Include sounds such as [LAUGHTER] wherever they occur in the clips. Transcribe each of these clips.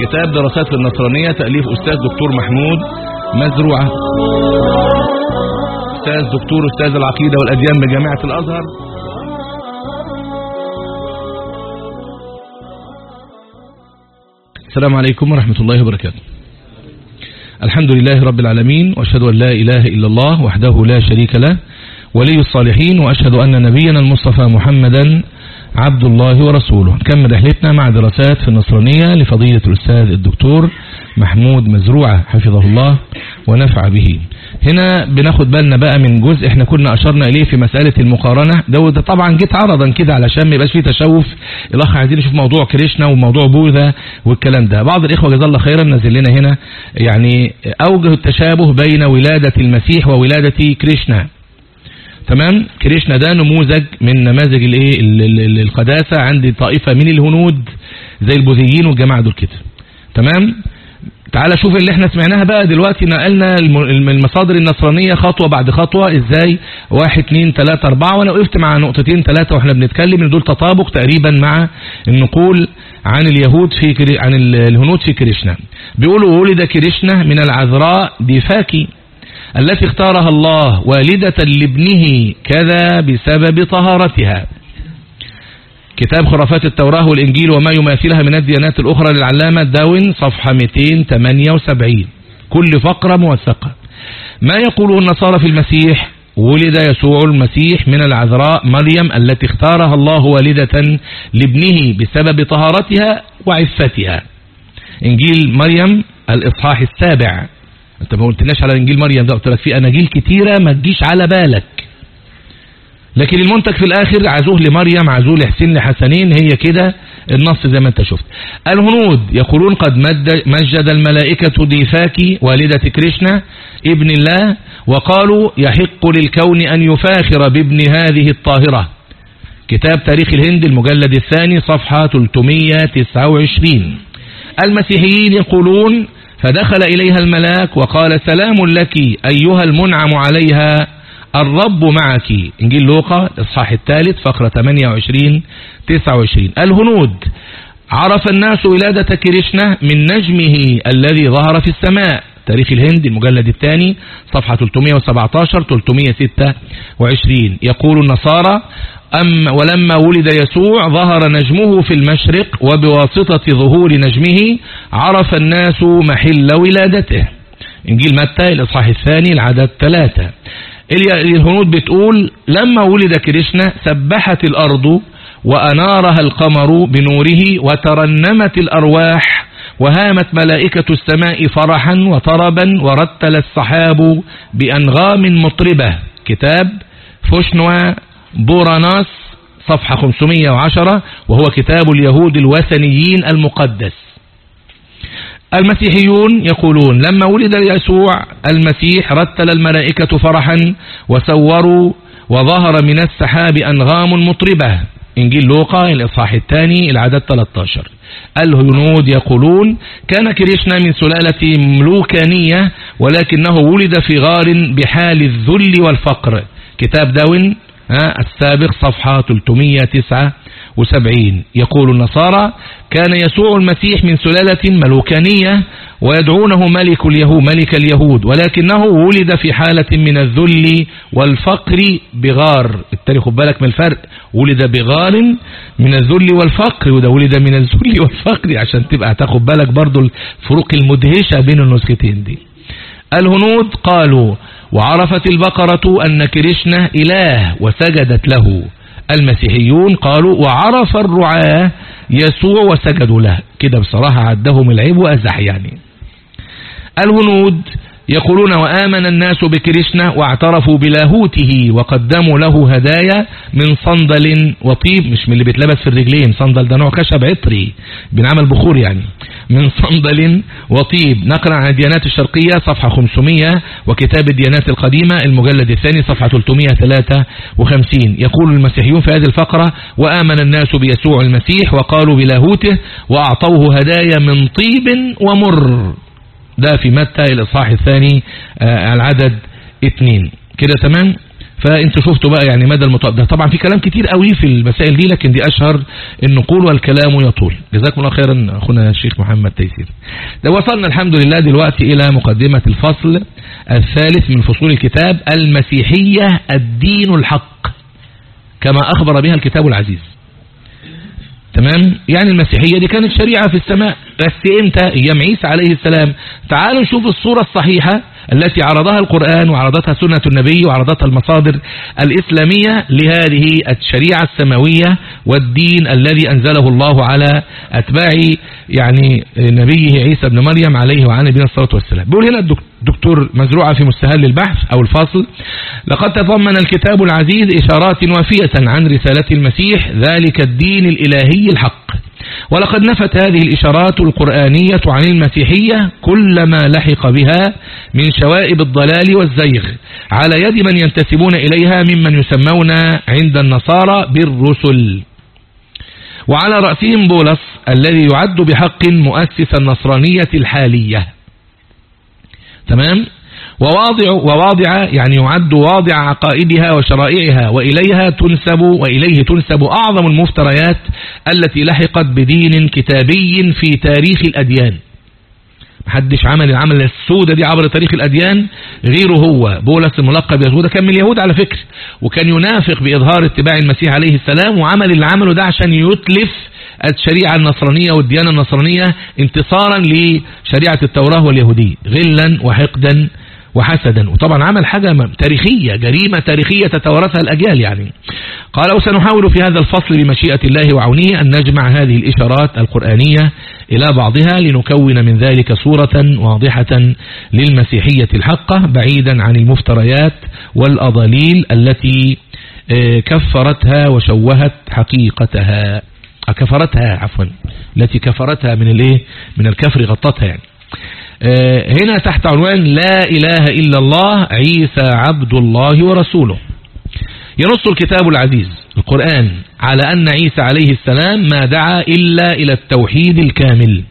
كتاب دراسات في النصرانية تأليف أستاذ دكتور محمود مزروعة. أستاذ دكتور أستاذ العقيدة والأديان بجامعة الأزهر. السلام عليكم ورحمة الله وبركاته. الحمد لله رب العالمين وأشهد أن لا إله إلا الله وحده لا شريك له ولي الصالحين وأشهد أن نبينا المصطفى محمدا عبد الله ورسوله. نكمل رحلتنا مع دراسات في النصرانية لفضيلة الأستاذ الدكتور محمود مزروعة حفظه الله ونفع به. هنا بناخد بالنا بقى من جزء إحنا كنا أشرنا إليه في مسألة المقارنة. ده, طبعا جيت عرضا كده علشان ما يبقاش فيه تشوف. الأخ عايزين نشوف موضوع كريشنا وموضوع بوذا والكلام ده. بعض الإخوة جزا الله خيرا نزل لنا هنا يعني أوجه التشابه بين ولادة المسيح وولادة كريشنا. تمام؟ كريشنا ده نموذج من نماذج الايه؟ القداسة عند طائفة من الهنود زي البوذيين والجماعة دول كده. تمام؟ تعال شوف اللي إحنا سمعناها بقى دلوقتي. نقلنا المصادر النصرانية خطوة بعد خطوة. إزاي؟ واحد اتنين تلاتة اربعة. وأنا وقفت مع نقطتين تلاتة وإحنا بنتكلم. ان دول تطابق تقريبا مع النقول عن اليهود في عن الهنود في كريشنا. بيقولوا ولد كريشنا من العذراء ديفاكي. التي اختارها الله والدة لابنه كذا بسبب طهارتها. كتاب خرافات التوراة والإنجيل وما يماثلها من الديانات الأخرى للعلامة داون صفحة 278 كل فقرة موثقة. ما يقوله النصارى في المسيح؟ ولد يسوع المسيح من العذراء مريم التي اختارها الله والدة لابنه بسبب طهارتها وعفتها. إنجيل مريم الإصحاح السابع. انت ما قلتناش على إنجيل مريم ده قلت لك في أناجيل كتيرة ما تجيش على بالك. لكن المنتج في الآخر عزوه لمريم عزوه لحسين لحسنين هي كده النص زي ما أنت شفت. الهنود يقولون قد مجد الملائكة ديفاكي والدة كريشنا ابن الله وقالوا يحق للكون أن يفاخر بابن هذه الطاهرة. كتاب تاريخ الهند المجلد الثاني صفحة 329 المسيحيين يقولون فدخل إليها الملاك وقال سلام لك أيها المنعم عليها الرب معك. إنجيل لوقا إصحاح الثالث فقرة 28 29 الهنود. عرف الناس ولادة كريشنا من نجمه الذي ظهر في السماء. تاريخ الهند المجلد الثاني صفحة 317 326 يقول النصارى أما ولما ولد يسوع ظهر نجمه في المشرق وبواسطة ظهور نجمه عرف الناس محل ولادته. إنجيل متى؟ الإصحاح الثاني العدد ثلاثة الهنود بتقول لما ولد كريشنا سبحت الأرض وأنارها القمر بنوره وترنمت الأرواح وهامت ملائكة السماء فرحا وطربا ورتل السحاب بأنغام مطربة. كتاب فوشنوا بوراناس صفحة 510 وهو كتاب اليهود الوثنيين المقدس. المسيحيون يقولون لما ولد يسوع المسيح رتل الملائكة فرحا وسوروا وظهر من السحاب أنغام مطربة. إنجيل لوقا الإصحاح الثاني العدد 13 الهنود يقولون كان كريشنا من سلالة ملوكانية ولكنه ولد في غار بحال الذل والفقر. كتاب داون السابق صفحة 379 يقول النصارى كان يسوع المسيح من سلالة ملوكانية ويدعونه ملك اليهود ملك اليهود ولكنه ولد في حالة من الذل والفقر بغار. التاريخ بالك من الفرق ولد بغار من الذل والفقر. وده ولد من الذل والفقر عشان تبقى تاخد بالك برضو الفروق المدهشة بين النسختين دي. الهنود قالوا وعرفت البقرة أن كريشنا إله وسجدت له. المسيحيون قالوا وعرف الرعاة يسوع وسجدوا له. كده بصراحة عدهم العيب وأزح يعني الهنود يقولون وآمن الناس بكريشنا واعترفوا بلاهوته وقدموا له هدايا من صندل وطيب مش من اللي بيتلبس في الرجلين صندل ده نوع خشب عطري بنعمل بخور يعني. من صندل وطيب. نقرأ عن الديانات الشرقية صفحة 500 وكتاب الديانات القديمة المجلد الثاني صفحة 353 يقول المسيحيون في هذه الفقرة وآمن الناس بيسوع المسيح وقالوا بلاهوته وأعطوه هدايا من طيب ومر. ده في متى الإصحاح الثاني آه العدد اثنين. كده تمام؟ فانتوا شفتوا بقى يعني مدى المطابق ده طبعا في كلام كتير قوي في المسائل دي لكن دي أشهر النقول والكلام يطول. جزاكم الله خيرا أخونا الشيخ محمد تيسير. ده وصلنا الحمد لله دلوقتي إلى مقدمة الفصل الثالث من فصول الكتاب المسيحية الدين الحق كما أخبر بها الكتاب العزيز. تمام؟ يعني المسيحية دي كانت شريعة في السماء. بس إمتى؟ أيام عيسى عليه السلام. تعالوا نشوف الصورة الصحيحة. التي عرضها القرآن وعرضتها سنة النبي وعرضتها المصادر الإسلامية لهذه الشريعة السماوية والدين الذي أنزله الله على أتباع يعني نبيه عيسى بن مريم عليه وعلى نبينا الصلاة والسلام. بيقول هنا الدكتور مزروعة في مستهل البحث أو الفاصل لقد تضمن الكتاب العزيز إشارات وافية عن رسالة المسيح ذلك الدين الإلهي الحق. ولقد نفت هذه الإشارات القرآنية عن المسيحية كل ما لحق بها من شوائب الضلال والزيغ على يد من ينتسبون إليها ممن يسمون عند النصارى بالرسل. وعلى رأسهم بولس الذي يعد بحق مؤسس النصرانية الحالية. تمام؟ وواضع, وواضع يعني يعد واضع عقائدها وشرائعها وإليها تنسب وإليه تنسب أعظم المفتريات التي لحقت بدين كتابي في تاريخ الأديان. محدش عمل العمل السودة دي عبر تاريخ الأديان غيره هو. بولس الملقب يهودا كان من اليهود على فكرة وكان ينافق بإظهار اتباع المسيح عليه السلام وعمل اللي عمله ده عشان يتلف الشريعة النصرانية والديانة النصرانية انتصارا لشريعة التوراة واليهودية غلا وحقدا وحسدا. وطبعا عمل حاجة تاريخية جريمة تاريخية تتوارثها الأجيال يعني. قال وسنحاول في هذا الفصل بمشيئة الله وعونه أن نجمع هذه الإشارات القرآنية إلى بعضها لنكون من ذلك صورة واضحة للمسيحية الحقة بعيدا عن المفتريات والأضاليل التي آه، كفرتها وشوهت حقيقتها. كفرتها عفوا. التي كفرتها من الإيه؟ من الكفر غطتها يعني. هنا تحت عنوان لا إله إلا الله عيسى عبد الله ورسوله. ينص الكتاب العزيز القرآن على أن عيسى عليه السلام ما دعا إلا إلى التوحيد الكامل.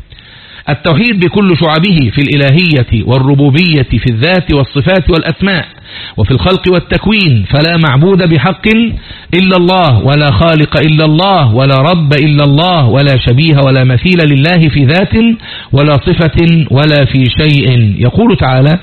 التوحيد بكل شعبه في الإلهية والربوبية في الذات والصفات والأسماء وفي الخلق والتكوين فلا معبود بحق إلا الله ولا خالق إلا الله ولا رب إلا الله ولا شبيه ولا مثيل لله في ذات ولا صفة ولا في شيء. يقول تعالى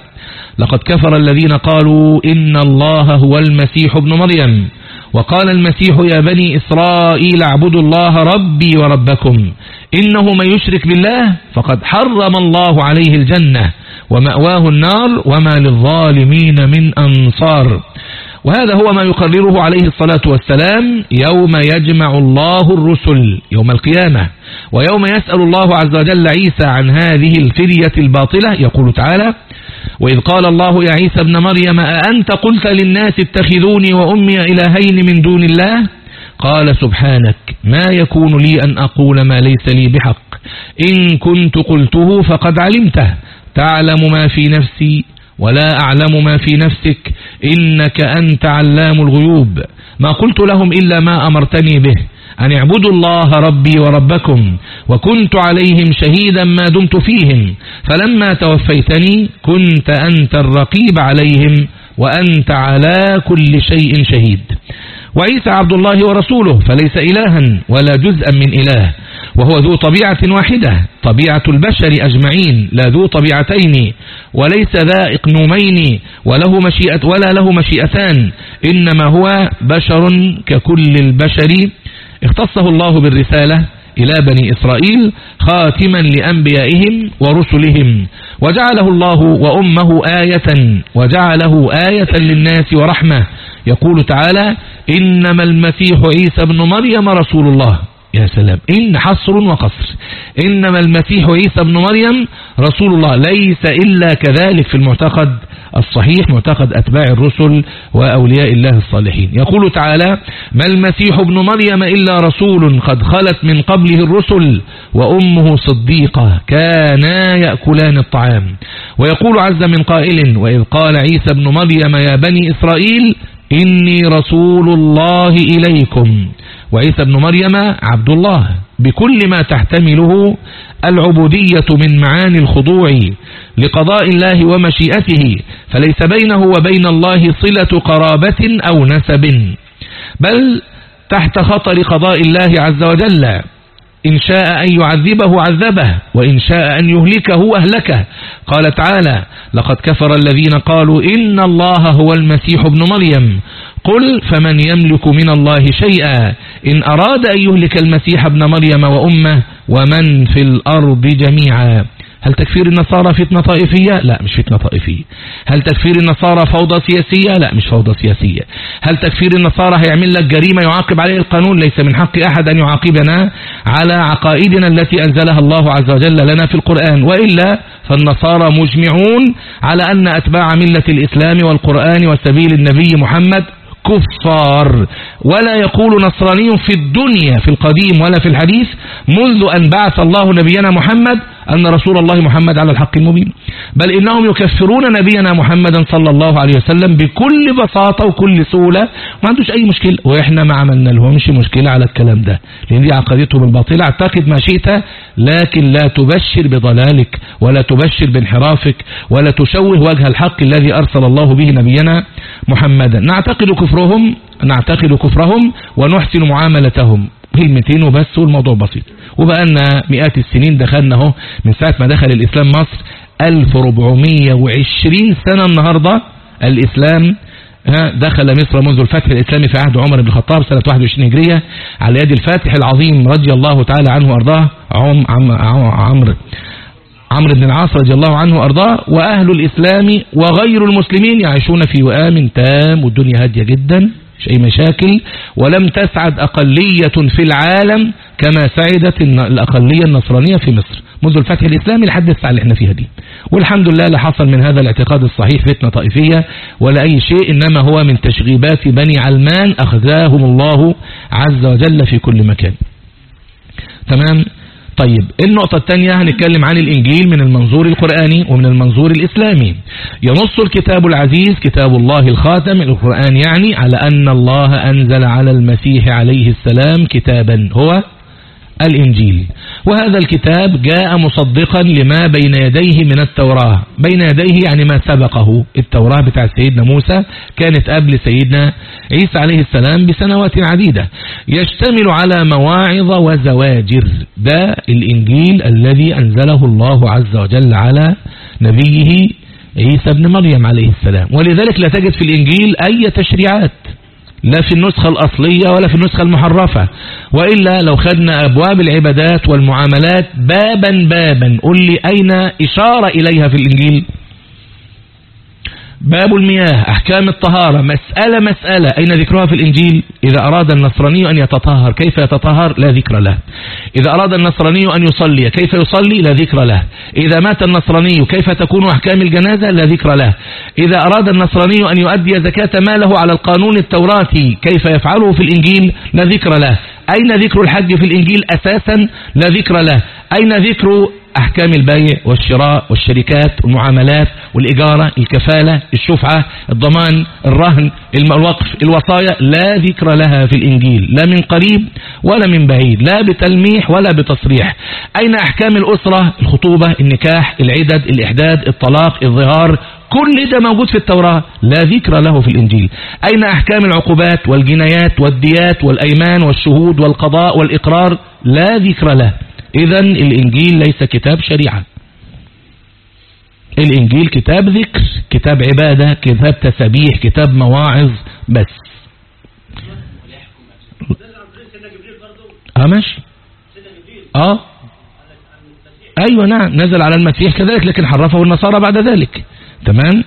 لقد كفر الذين قالوا إن الله هو المسيح ابن مريم وقال المسيح يا بني إسرائيل اعبدوا الله ربي وربكم إنه من يشرك بالله فقد حرم الله عليه الجنة ومأواه النار وما للظالمين من أنصار. وهذا هو ما يقرره عليه الصلاة والسلام يوم يجمع الله الرسل يوم القيامة ويوم يسأل الله عز وجل عيسى عن هذه الفرية الباطلة. يقول تعالى وإذ قال الله يا عيسى ابن مريم أأنت قلت للناس اتخذوني وأمي إلهين من دون الله؟ قال سبحانك ما يكون لي أن أقول ما ليس لي بحق. إن كنت قلته فقد علمته. تعلم ما في نفسي ولا أعلم ما في نفسك. إنك أنت علام الغيوب. ما قلت لهم إلا ما أمرتني به. أن اعبدوا الله ربي وربكم. وكنت عليهم شهيدا ما دمت فيهم. فلما توفيتني كنت أنت الرقيب عليهم. وأنت على كل شيء شهيد. وعيسى عبد الله ورسوله فليس إلها ولا جزءا من إله. وهو ذو طبيعة واحدة طبيعة البشر أجمعين لا ذو طبيعتين وليس ذا إقنومين وله مشيئة ولا له مشيئتان. إنما هو بشر ككل البشر. اختصه الله بالرسالة إلى بني إسرائيل خاتما لأنبيائهم ورسلهم. وجعله الله وأمه آية وجعله آية للناس ورحمة. يقول تعالى إنما المسيح عيسى بن مريم رسول الله. يا سلام. إن حصر وقصر. إنما المسيح عيسى بن مريم رسول الله. ليس إلا كذلك في المعتقد. الصحيح معتقد أتباع الرسل وأولياء الله الصالحين. يقول تعالى ما المسيح ابن مريم إلا رسول قد خلت من قبله الرسل وأمه صديقة كانا يأكلان الطعام. ويقول عز من قائل وإذ قال عيسى ابن مريم يا بني إسرائيل إني رسول الله إليكم. وعيسى بن مريم عبد الله. بكل ما تحتمله العبودية من معاني الخضوع لقضاء الله ومشيئته فليس بينه وبين الله صلة قرابة أو نسب بل تحت خطر قضاء الله عز وجل. إن شاء أن يعذبه عذبه وإن شاء أن يهلكه أهلكه. قال تعالى لقد كفر الذين قالوا إن الله هو المسيح ابن مريم قل فمن يملك من الله شيئا. إن أراد أن يهلك المسيح ابن مريم وأمه ومن في الأرض جميعا. هل تكفير النصارى فتنة طائفية؟ لا مش فتنة طائفية. هل تكفير النصارى فوضى سياسية؟ لا مش فوضى سياسية. هل تكفير النصارى هيعمل لك جريمة يعاقب عليه القانون؟ ليس من حق أحد أن يعاقبنا على عقائدنا التي أنزلها الله عز وجل لنا في القرآن. وإلا فالنصارى مجمعون على أن أتباع ملة الإسلام والقرآن وسبيل النبي محمد كفار ولا يقول نصراني في الدنيا في القديم ولا في الحديث منذ أن بعث الله نبينا محمد أن رسول الله محمد على الحق المبين. بل إنهم يكفرون نبينا محمدا صلى الله عليه وسلم بكل بساطة وكل سهولة. ما عندوش أي مشكلة. وإحنا ما عملنا لهمش مشكلة على الكلام ده. لأن دي عقيدتهم الباطلة. أعتقد ما شئت لكن لا تبشر بضلالك ولا تبشر بانحرافك ولا تشوه وجه الحق الذي أرسل الله به نبينا محمدا. نعتقد كفرهم نعتقد كفرهم ونحسن معاملتهم. كلمتين وبس والموضوع بسيط. وبقى لنا مئات السنين دخلنا اهو من ساعة ما دخل الإسلام مصر 1420 سنة النهاردة الإسلام دخل مصر منذ الفتح الإسلامي في عهد عمر بن الخطاب سنة 21 هجرية على يد الفاتح العظيم رضي الله تعالى عنه وأرضاه عمرو عمرو بن العاص رضي الله عنه وأرضاه وأهل الإسلام وغير المسلمين يعيشون في وآم تام والدنيا هادية جدا. مش أي مشاكل. ولم تسعد أقلية في العالم كما سعدت الأقلية النصرانية في مصر. منذ الفتح الإسلامي لحد الساعة اللي إحنا فيها دي. والحمد لله لا حصل من هذا الاعتقاد الصحيح فتنة طائفية ولا أي شيء إنما هو من تشغيبات بني علمان أخذاهم الله عز وجل في كل مكان. تمام؟ طيب النقطة الثانية هنتكلم عن الإنجيل من المنظور القرآني ومن المنظور الإسلامي. ينص الكتاب العزيز كتاب الله الخاتم القرآن يعني على أن الله أنزل على المسيح عليه السلام كتابا. هو الإنجيل. وهذا الكتاب جاء مصدقا لما بين يديه من التوراة. بين يديه يعني ما سبقه. التوراة بتاع سيدنا موسى كانت قبل سيدنا عيسى عليه السلام بسنوات عديدة. يشتمل على مواعظ وزواجر. ده الإنجيل الذي أنزله الله عز وجل على نبيه عيسى بن مريم عليه السلام. ولذلك لا تجد في الإنجيل أي تشريعات. لا في النسخة الأصلية ولا في النسخة المحرفة. وإلا لو خدنا أبواب العبادات والمعاملات بابا بابا. قل لي أين إشارة إليها في الإنجيل؟ باب المياه أحكام الطهارة مسألة مسألة. أين ذكرها في الإنجيل؟ إذا أراد النصراني أن يتطهر كيف يتطهر؟ لا ذكر له. إذا أراد النصراني أن يصلي كيف يصلي؟ لا ذكر له. إذا مات النصراني كيف تكون أحكام الجنازة؟ لا ذكر له. إذا أراد النصراني أن يؤدي زكاة ماله على القانون التوراتي كيف يفعله في الإنجيل؟ لا ذكر له. أين ذكر الحج في الإنجيل أساسا؟ لا ذكر له. أين ذكر أحكام البيع والشراء والشركات والمعاملات والإجارة الكفالة الشفعة الضمان الرهن الوقف الوصايا لا ذكر لها في الإنجيل لا من قريب ولا من بعيد لا بتلميح ولا بتصريح. أين أحكام الأسرة؟ الخطوبة النكاح العدد الإحداد الطلاق الظهار كل ده موجود في التوراة لا ذكر له في الإنجيل. أين أحكام العقوبات والجنايات والديات والأيمان والشهود والقضاء والإقرار؟ لا ذكر له. إذا الإنجيل ليس كتاب شريعة. الإنجيل كتاب ذكر كتاب عبادة كتاب تسبيح كتاب مواعظ بس. آه ماشي. آه. أيوه نعم نزل على المسيح كذلك لكن حرفه النصارى بعد ذلك. تمام؟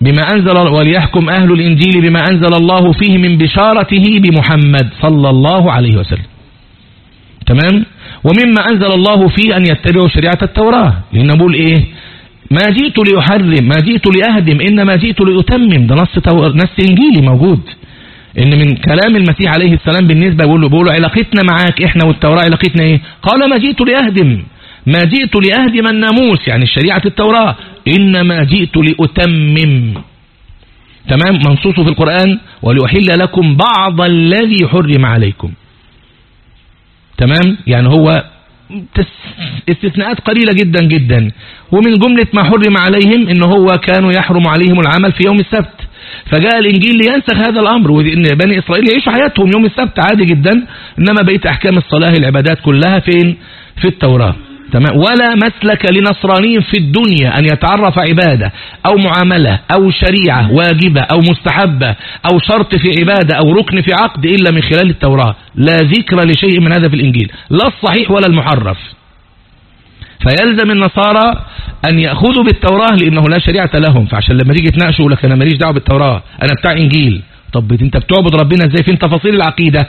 بما أنزل وليحكم أهل الإنجيل بما أنزل الله فيه من بشارته بمحمد صلى الله عليه وسلم. تمام؟ ومما أنزل الله فيه أن يتبعوا شريعة التوراة. لأن بقول إيه؟ ما جئت ليحرم ما جئت لأهدم إنما جئت لأتمم. ده نص, تو... نص إنجيلي موجود. إن من كلام المسيح عليه السلام بالنسبة بيقول له بيقول له علاقتنا معاك إحنا والتوراة علاقتنا إيه؟ قال ما جئت لأهدم. ما جئت لأهدم الناموس يعني شريعة التوراة. إنما جئت لأتمم. تمام؟ منصوصه في القرآن. وليحل لكم بعض الذي حرم عليكم. تمام؟ يعني هو استثناءات قليلة جدا جدا. ومن جملة ما حرم عليهم ان هو كانوا يحرم عليهم العمل في يوم السبت. فجاء الإنجيل لينسخ هذا الأمر وان بني إسرائيل يعيشوا حياتهم يوم السبت عادي جدا. إنما بقيت أحكام الصلاة العبادات كلها فين؟ في التوراة. تمام. ولا مسلك لنصراني في الدنيا أن يتعرف عبادة أو معاملة أو شريعة واجبة أو مستحبة أو شرط في عبادة أو ركن في عقد إلا من خلال التوراة. لا ذكر لشيء من هذا في الإنجيل. لا الصحيح ولا المحرف. فيلزم النصارى أن يأخذوا بالتوراة لأنه لا شريعة لهم. فعشان لما تيجي تناقشوا لك أنا ماليش دعوة بالتوراة. أنا بتاع إنجيل. طب أنت بتعبد ربنا إزاي؟ فين تفاصيل العقيدة؟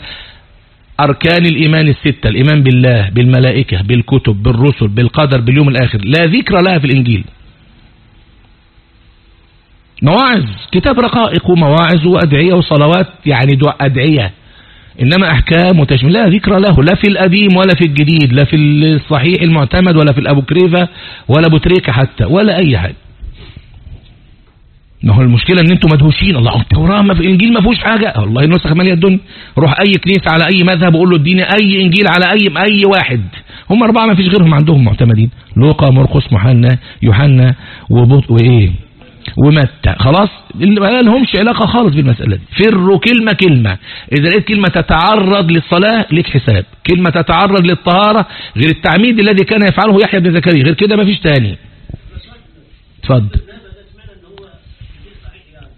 أركان الإيمان الستة الإيمان بالله بالملائكة بالكتب بالرسل بالقدر باليوم الآخر. لا ذكر لها في الإنجيل. مواعظ كتاب رقائق ومواعظ وأدعية وصلوات يعني دعاء أدعية. إنما أحكام وتشميل لا ذكر له لا في القديم ولا في الجديد لا في الصحيح المعتمد ولا في الأبو كريفة ولا بوتريكة حتى ولا أي حاجة. ما هو المشكلة إن أنتم مدهوشين. الله التوراة ما في الإنجيل ما فيهوش حاجة. والله النسخ مالية الدنيا. روح أي كنيسة على أي مذهب وقول له اديني أي إنجيل على أي أي واحد. هم أربعة ما فيش غيرهم عندهم معتمدين. لوقا مرقس محنا يوحنا وبط وإيه؟ ومتى. خلاص؟ ما لهمش علاقة خالص بالمسألة دي. فروا كلمة كلمة. إذا لقيت كلمة تتعرض للصلاة ليك حساب. كلمة تتعرض للطهارة غير التعميد الذي كان يفعله يحيى بن زكريا. غير كده ما فيش تاني. اتفضل.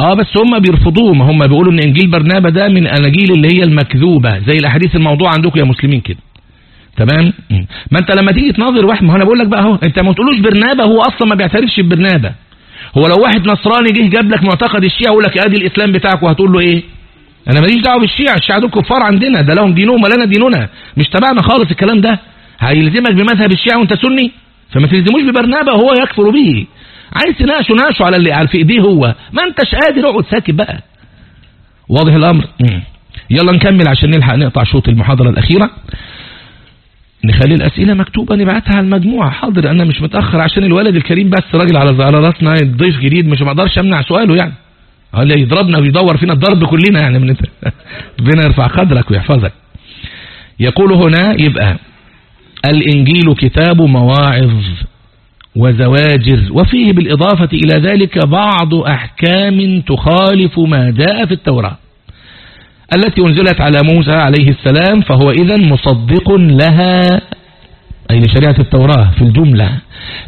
آه بس هم بيرفضوه ما هم بيقولوا إن إنجيل برنابا ده من آناجيل اللي هي المكذوبة زي الأحاديث الموضوع عندكم يا مسلمين كده. تمام؟ ما أنت لما تيجي تناظر واحد ما أنا بقول لك بقى أهو أنت ما تقولوش برنابا هو أصلا ما بيعترفش ببرنابا. هو لو واحد نصراني جه جاب لك معتقد الشيعة يقول لك أدي الإسلام بتاعك وهتقول له إيه؟ أنا ماليش دعوة بالشيعة الشيعة دول كفار عندنا ده لهم دينهم ولا لنا ديننا. مش تبعنا خالص الكلام ده. هيلزمك بمذهب الشيعة وأنت سني؟ فما تلزموش ببرنابا هو يكفر به. عايز تناقشه ناقشه على اللي على في ايديه هو. ما انتش قادر. اقعد ساكت بقى. واضح الأمر؟ يلا نكمل عشان نلحق نقطع شوط المحاضرة الأخيرة. نخلي الأسئلة مكتوبة نبعتها على المجموعة. حاضر أنا مش متأخر عشان الولد الكريم بس راجل على على راسنا ضيف جديد مش مقدرش أمنع سؤاله يعني. اللي يضربنا ويدور فينا الضرب كلنا يعني من [LAUGHS] ربنا يرفع قدرك ويحفظك. يقول هنا يبقى الإنجيل كتاب مواعظ. وزواجر. وفيه بالإضافة إلى ذلك بعض أحكام تخالف ما جاء في التوراة التي أنزلت على موسى عليه السلام فهو إذا مصدق لها أي لشريعة التوراة في الجملة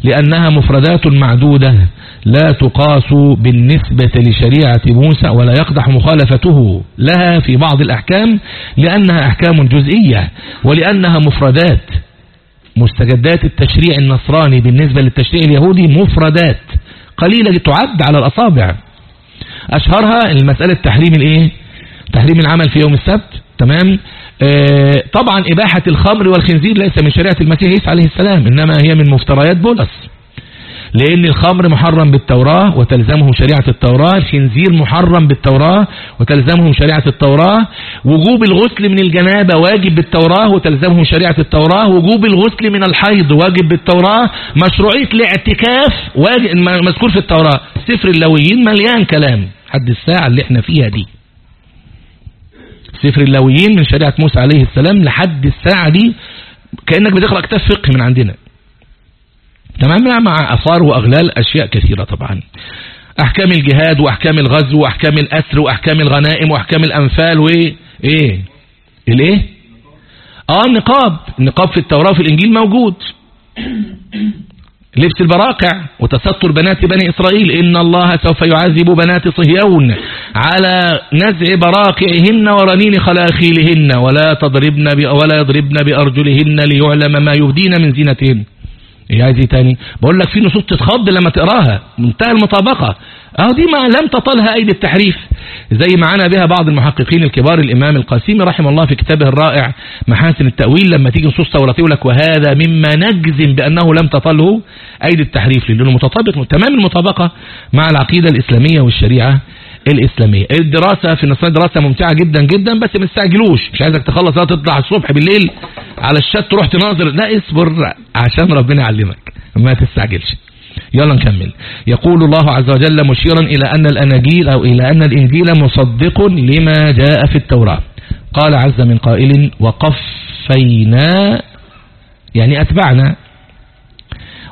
لأنها مفردات معدودة لا تقاس بالنسبة لشريعة موسى ولا يقدح مخالفته لها في بعض الأحكام لأنها أحكام جزئية ولأنها مفردات مستجدات التشريع النصراني بالنسبة للتشريع اليهودي مفردات قليلة تعد على الأصابع. أشهرها المسألة تحريم الإيه؟ تحريم العمل في يوم السبت. تمام؟ آه طبعا إباحة الخمر والخنزير ليس من شريعة المسيح عليه السلام إنما هي من مفتريات بولس. لأن الخمر محرم بالتوراة وتلزمه شريعة التوراة الخنزير محرم بالتوراة وتلزمهم شريعة التوراة وجوب الغسل من الجنابة واجب بالتوراة وتلزمهم شريعة التوراة وجوب الغسل من الحيض واجب بالتوراة مشروعية الاعتكاف واجب مذكور في التوراة. سفر اللويين مليان كلام. حد الساعة اللي إحنا فيها دي. سفر اللويين من شريعة موسى عليه السلام لحد الساعة دي كأنك بتقرأ كتاب فقه من عندنا. تمام؟ مع أثار وأغلال أشياء كثيرة طبعا. أحكام الجهاد وأحكام الغزو وأحكام الأسر وأحكام الغنائم وأحكام الأنفال وإيه إيه؟ الإيه؟ آه النقاب. النقاب في التوراة في الإنجيل موجود. لبس البراقع وتستر بنات بني إسرائيل. إن الله سوف يعذب بنات صهيون على نزع براقعهن ورنين خلاخيلهن. ولا تضربن ولا يضربن بأرجلهن ليعلم ما يهدين من زينتهن. إيه عايز إيه تاني؟ بقول لك في نصوص تتخض لما تقراها. منتهى المطابقة. آه دي ما لم تطلها أيدي التحريف. زي ما عنا بها بعض المحققين الكبار الإمام القاسمي رحمه الله في كتابه الرائع محاسن التأويل لما تيجي نصوص توراتيه يقول لك وهذا مما نجزم بأنه لم تطله أيدي التحريف. لأنه متطابق تمام المطابقة مع العقيدة الإسلامية والشريعة. الإسلامية. الدراسة في النصرانية دراسة ممتعة جدا جدا بس ما تستعجلوش. مش عايزك تخلص تطلع الصبح بالليل على الشات تروح تناظر. لا اصبر عشان ربنا يعلمك. ما تستعجلش. يلا نكمل. يقول الله عز وجل مشيرا إلى أن الأناجيل أو إلى أن الإنجيل مصدق لما جاء في التوراة. قال عز من قائل وقفينا يعني أتبعنا.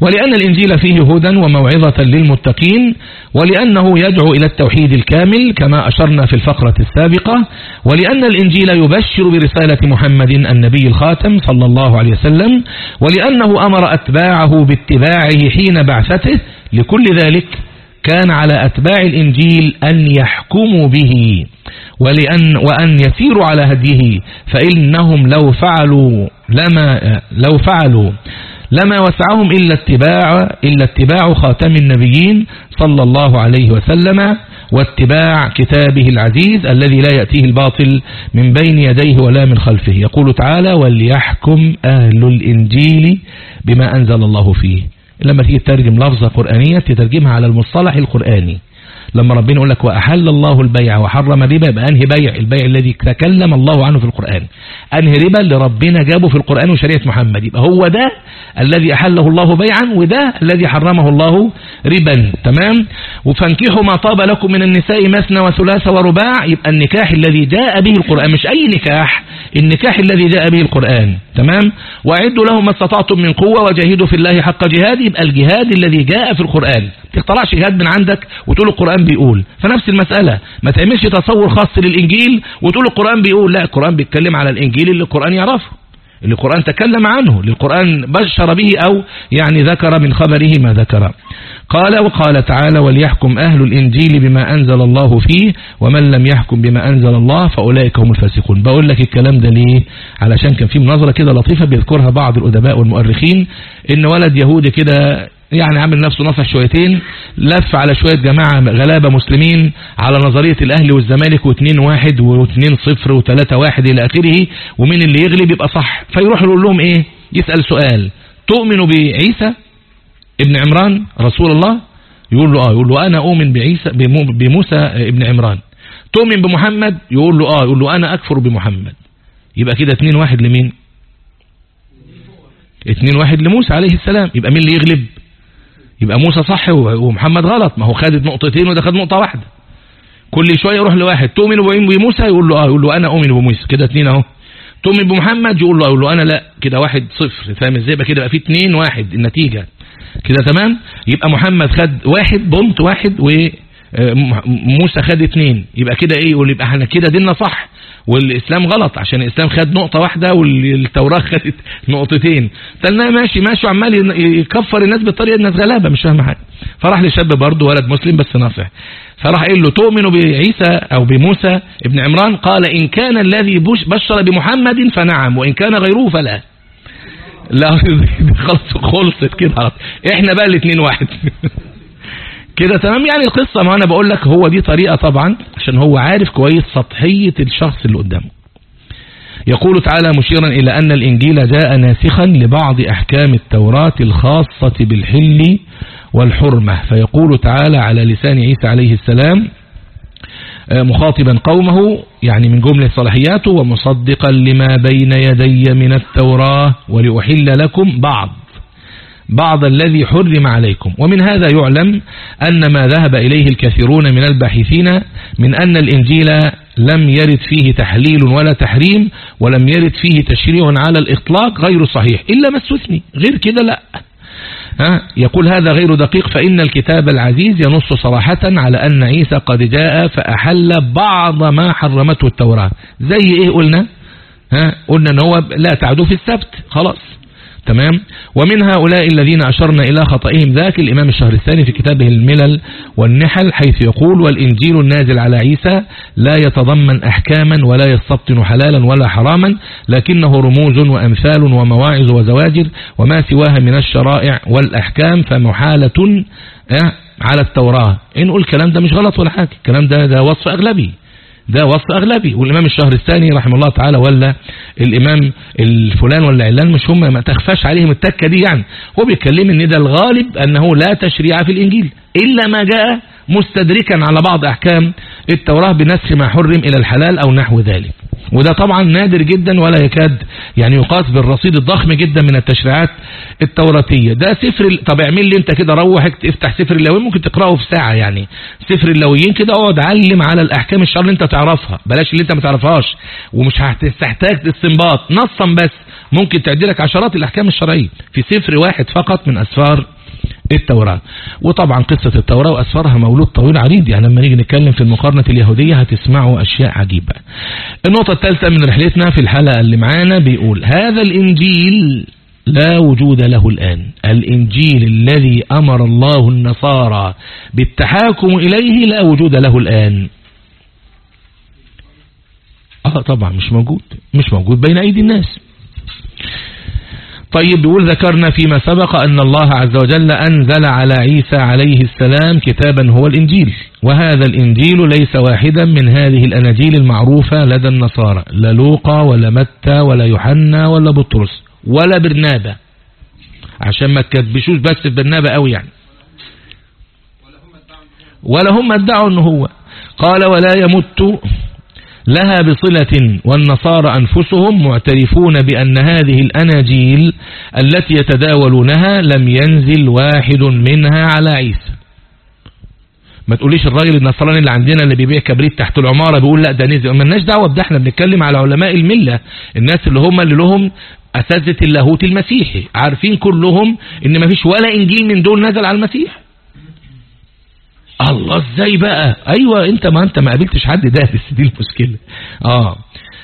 ولأن الإنجيل فيه هدى وموعظة للمتقين ولأنه يدعو إلى التوحيد الكامل كما أشرنا في الفقرة السابقة ولأن الإنجيل يبشر برسالة محمد النبي الخاتم صلى الله عليه وسلم ولأنه أمر أتباعه باتباعه حين بعثته لكل ذلك كان على أتباع الإنجيل أن يحكموا به. ولأن وأن يسيروا على هديه فإنهم لو فعلوا لما لو فعلوا لما وسعهم إلا اتباع إلا اتباع خاتم النبيين صلى الله عليه وسلم واتباع كتابه العزيز الذي لا يأتيه الباطل من بين يديه ولا من خلفه. يقول تعالى وليحكم أهل الإنجيل بما أنزل الله فيه. لما تيجي تترجم لفظة قرآنية تترجمها على المصطلح القرآني. لما ربنا يقول لك وأحل الله البيع وحرم الربا يبقى أنهي بيع؟ البيع الذي تكلم الله عنه في القرآن. أنهي ربا اللي ربنا جابه في القرآن وشريعة محمد. يبقى هو ده الذي أحله الله بيعا وده الذي حرمه الله ربا. تمام؟ وفانكحوا ما طاب لكم من النساء مثنى وثلاث ورباع. يبقى النكاح الذي جاء به القرآن مش أي نكاح النكاح الذي جاء به القرآن. تمام؟ وأعدوا لهم ما استطعتم من قوة وجاهدوا في الله حق جهاد. يبقى الجهاد الذي جاء في القرآن. تخترعش جهاد من عندك وتقول القرآن بيقول. فنفس المسألة. ما تعملش تصور خاص للإنجيل وتقول القرآن بيقول. لا القرآن بيتكلم على الإنجيل اللي القرآن يعرفه. اللي القرآن تكلم عنه للقرآن بشر به أو يعني ذكر من خبره ما ذكر. قال وقال تعالى وليحكم أهل الإنجيل بما أنزل الله فيه ومن لم يحكم بما أنزل الله فأولئك هم الفاسقون. بقول لك الكلام ده ليه؟ علشان كان في مناظرة كده لطيفة بيذكرها بعض الأدباء والمؤرخين إن ولد يهودي كده يعني عامل نفسه نصح شويتين لف على شوية جماعة غلابة مسلمين على نظرية الأهلي والزمالك واثنين واحد واثنين صفر وثلاثة واحد إلى آخره ومين اللي يغلب يبقى صح؟ فيروح يقول لهم إيه؟ يسأل سؤال تؤمنوا بعيسى ابن عمران رسول الله؟ يقول له آه يقول له أنا أؤمن بعيسى بموسى ابن عمران. تؤمن بمحمد؟ يقول له آه يقول له أنا أكفر بمحمد. يبقى كده اثنين واحد لمين؟ اثنين واحد لموسى عليه السلام. يبقى مين اللي يغلب؟ يبقى موسى صح ومحمد غلط. ما هو خد نقطتين وده خد نقطة واحدة. كل شوية يروح لواحد. تؤمن بموسى؟ يقول له آه يقول له أنا أؤمن بموسى. كده اتنين أهو. تؤمن بمحمد؟ يقول له يقول له أنا لا. كده واحد صفر. فاهم إزاي؟ يبقى كده بقى في اتنين واحد. النتيجة. كده تمام؟ يبقى محمد خد واحد بونت واحد وموسى خد اتنين. يبقى كده إيه؟ يقول يبقى إحنا كده ديننا صح. والإسلام غلط عشان الإسلام خد نقطة واحدة والتوراة [LAUGHS] خدت نقطتين. فلنا ماشي ماشي وعمال يكفر الناس بالطريقة الناس غلابة مش فاهم حاجة. فراح لشاب برضه ولد مسلم بس ناصح فراح قال له تؤمن بعيسى أو بموسى ابن عمران؟ قال إن كان الذي بشر بمحمد فنعم وإن كان غيره فلا. لا [LAUGHS] خلص خلصت كده إحنا بقى الاثنين واحد. [LAUGHS] كده تمام؟ يعني القصة ما أنا بقول لك هو دي طريقة طبعا عشان هو عارف كويس سطحية الشخص اللي قدامه. يقول تعالى مشيرا إلى أن الإنجيل جاء ناسخا لبعض أحكام التوراة الخاصة بالحل والحرمة. فيقول تعالى على لسان عيسى عليه السلام مخاطبا قومه يعني من جملة صلاحياته ومصدقا لما بين يدي من التوراة ولأحل لكم بعض. بعض الذي حرم عليكم. ومن هذا يعلم أن ما ذهب إليه الكثيرون من الباحثين من أن الإنجيل لم يرد فيه تحليل ولا تحريم ولم يرد فيه تشريع على الإطلاق غير صحيح. إلا ما استثني غير كده لا. ها؟ يقول هذا غير دقيق فإن الكتاب العزيز ينص صراحة على أن عيسى قد جاء فأحل بعض ما حرمته التوراة. زي إيه قلنا؟ ها؟ قلنا أنه لا تعدو في السبت. خلاص. تمام؟ ومن هؤلاء الذين أشرنا إلى خطئهم ذاك الإمام الشهر الثاني في كتابه الملل والنحل حيث يقول والإنجيل النازل على عيسى لا يتضمن أحكاما ولا يستبطن حلالا ولا حراما لكنه رموز وأمثال ومواعظ وزواجر وما سواها من الشرائع والأحكام فمحالة على التوراة. إن نقول الكلام ده مش غلط ولا حاجة الكلام ده, ده وصف أغلبي. ده وصف أغلبي. والإمام الشهر الثاني رحمه الله تعالى ولا الإمام الفلان ولا علان مش هم ما تخفاش عليهم التكة دي يعني. هو بيتكلم إن ده الغالب أنه لا تشريع في الإنجيل إلا ما جاء مستدركا على بعض أحكام التوراة بنسخ ما حرم إلى الحلال أو نحو ذلك. وده طبعا نادر جدا ولا يكاد يعني يقاس بالرصيد الضخم جدا من التشريعات التوراتية. ده سفر طب اعمل لي انت كده روح افتح سفر اللويين ممكن تقرأه في ساعة يعني. سفر اللويين كده اقعد علم على الأحكام الشرع اللي انت تعرفها. بلاش اللي انت ما تعرفهاش. ومش هتحتاج استنباط نصا بس. ممكن تعدلك عشرات الأحكام الشرعية. في سفر واحد فقط من أسفار التوراة. وطبعا قصة التوراة وأسفارها مولود طويل عريض يعني لما نيجي نتكلم في المقارنة اليهودية هتسمعوا أشياء عجيبة. النقطة الثالثة من رحلتنا في الحلقة اللي معانا بيقول هذا الإنجيل لا وجود له الآن. الإنجيل الذي أمر الله النصارى بالتحاكم إليه لا وجود له الآن. آه طبعا مش موجود. مش موجود بين أيدي الناس. طيب بيقول ذكرنا فيما سبق أن الله عز وجل أنزل على عيسى عليه السلام كتابا هو الإنجيل وهذا الإنجيل ليس واحدا من هذه الأناجيل المعروفة لدى النصارى لا لوقا ولا متى ولا يوحنا ولا بطرس ولا برنابة عشان ما تكبشوش بس في برنابة قوي يعني. ولا هم ادعوا أنه هو. قال ولا يمت لها بصلة والنصارى أنفسهم معترفون بأن هذه الأناجيل التي يتداولونها لم ينزل واحد منها على عيسى. ما تقوليش الراجل النصراني اللي عندنا اللي بيبيع كبريت تحت العمارة بيقول لا ده نزل. ما لناش دعوة بده إحنا بنتكلم على علماء الملة الناس اللي هم اللي لهم أساتذة اللاهوت المسيحي. عارفين كلهم إن ما فيش ولا إنجيل من دول نزل على المسيح. الله إزاي بقى؟ أيوه أنت ما أنت ما قابلتش حد دارس دي المشكلة. آه.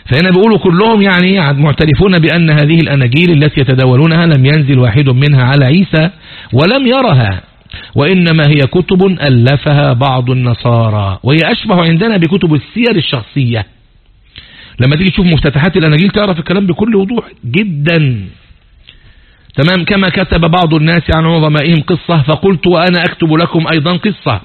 فهنا بيقولوا كلهم يعني معترفون بأن هذه الأناجيل التي يتداولونها لم ينزل واحد منها على عيسى ولم يرها وإنما هي كتب ألفها بعض النصارى وهي أشبه عندنا بكتب السير الشخصية. لما تيجي تشوف مفتتحات الأناجيل تعرف الكلام بكل وضوح جدا. تمام كما كتب بعض الناس عن عظمائهم قصة فقلت وأنا أكتب لكم أيضا قصة.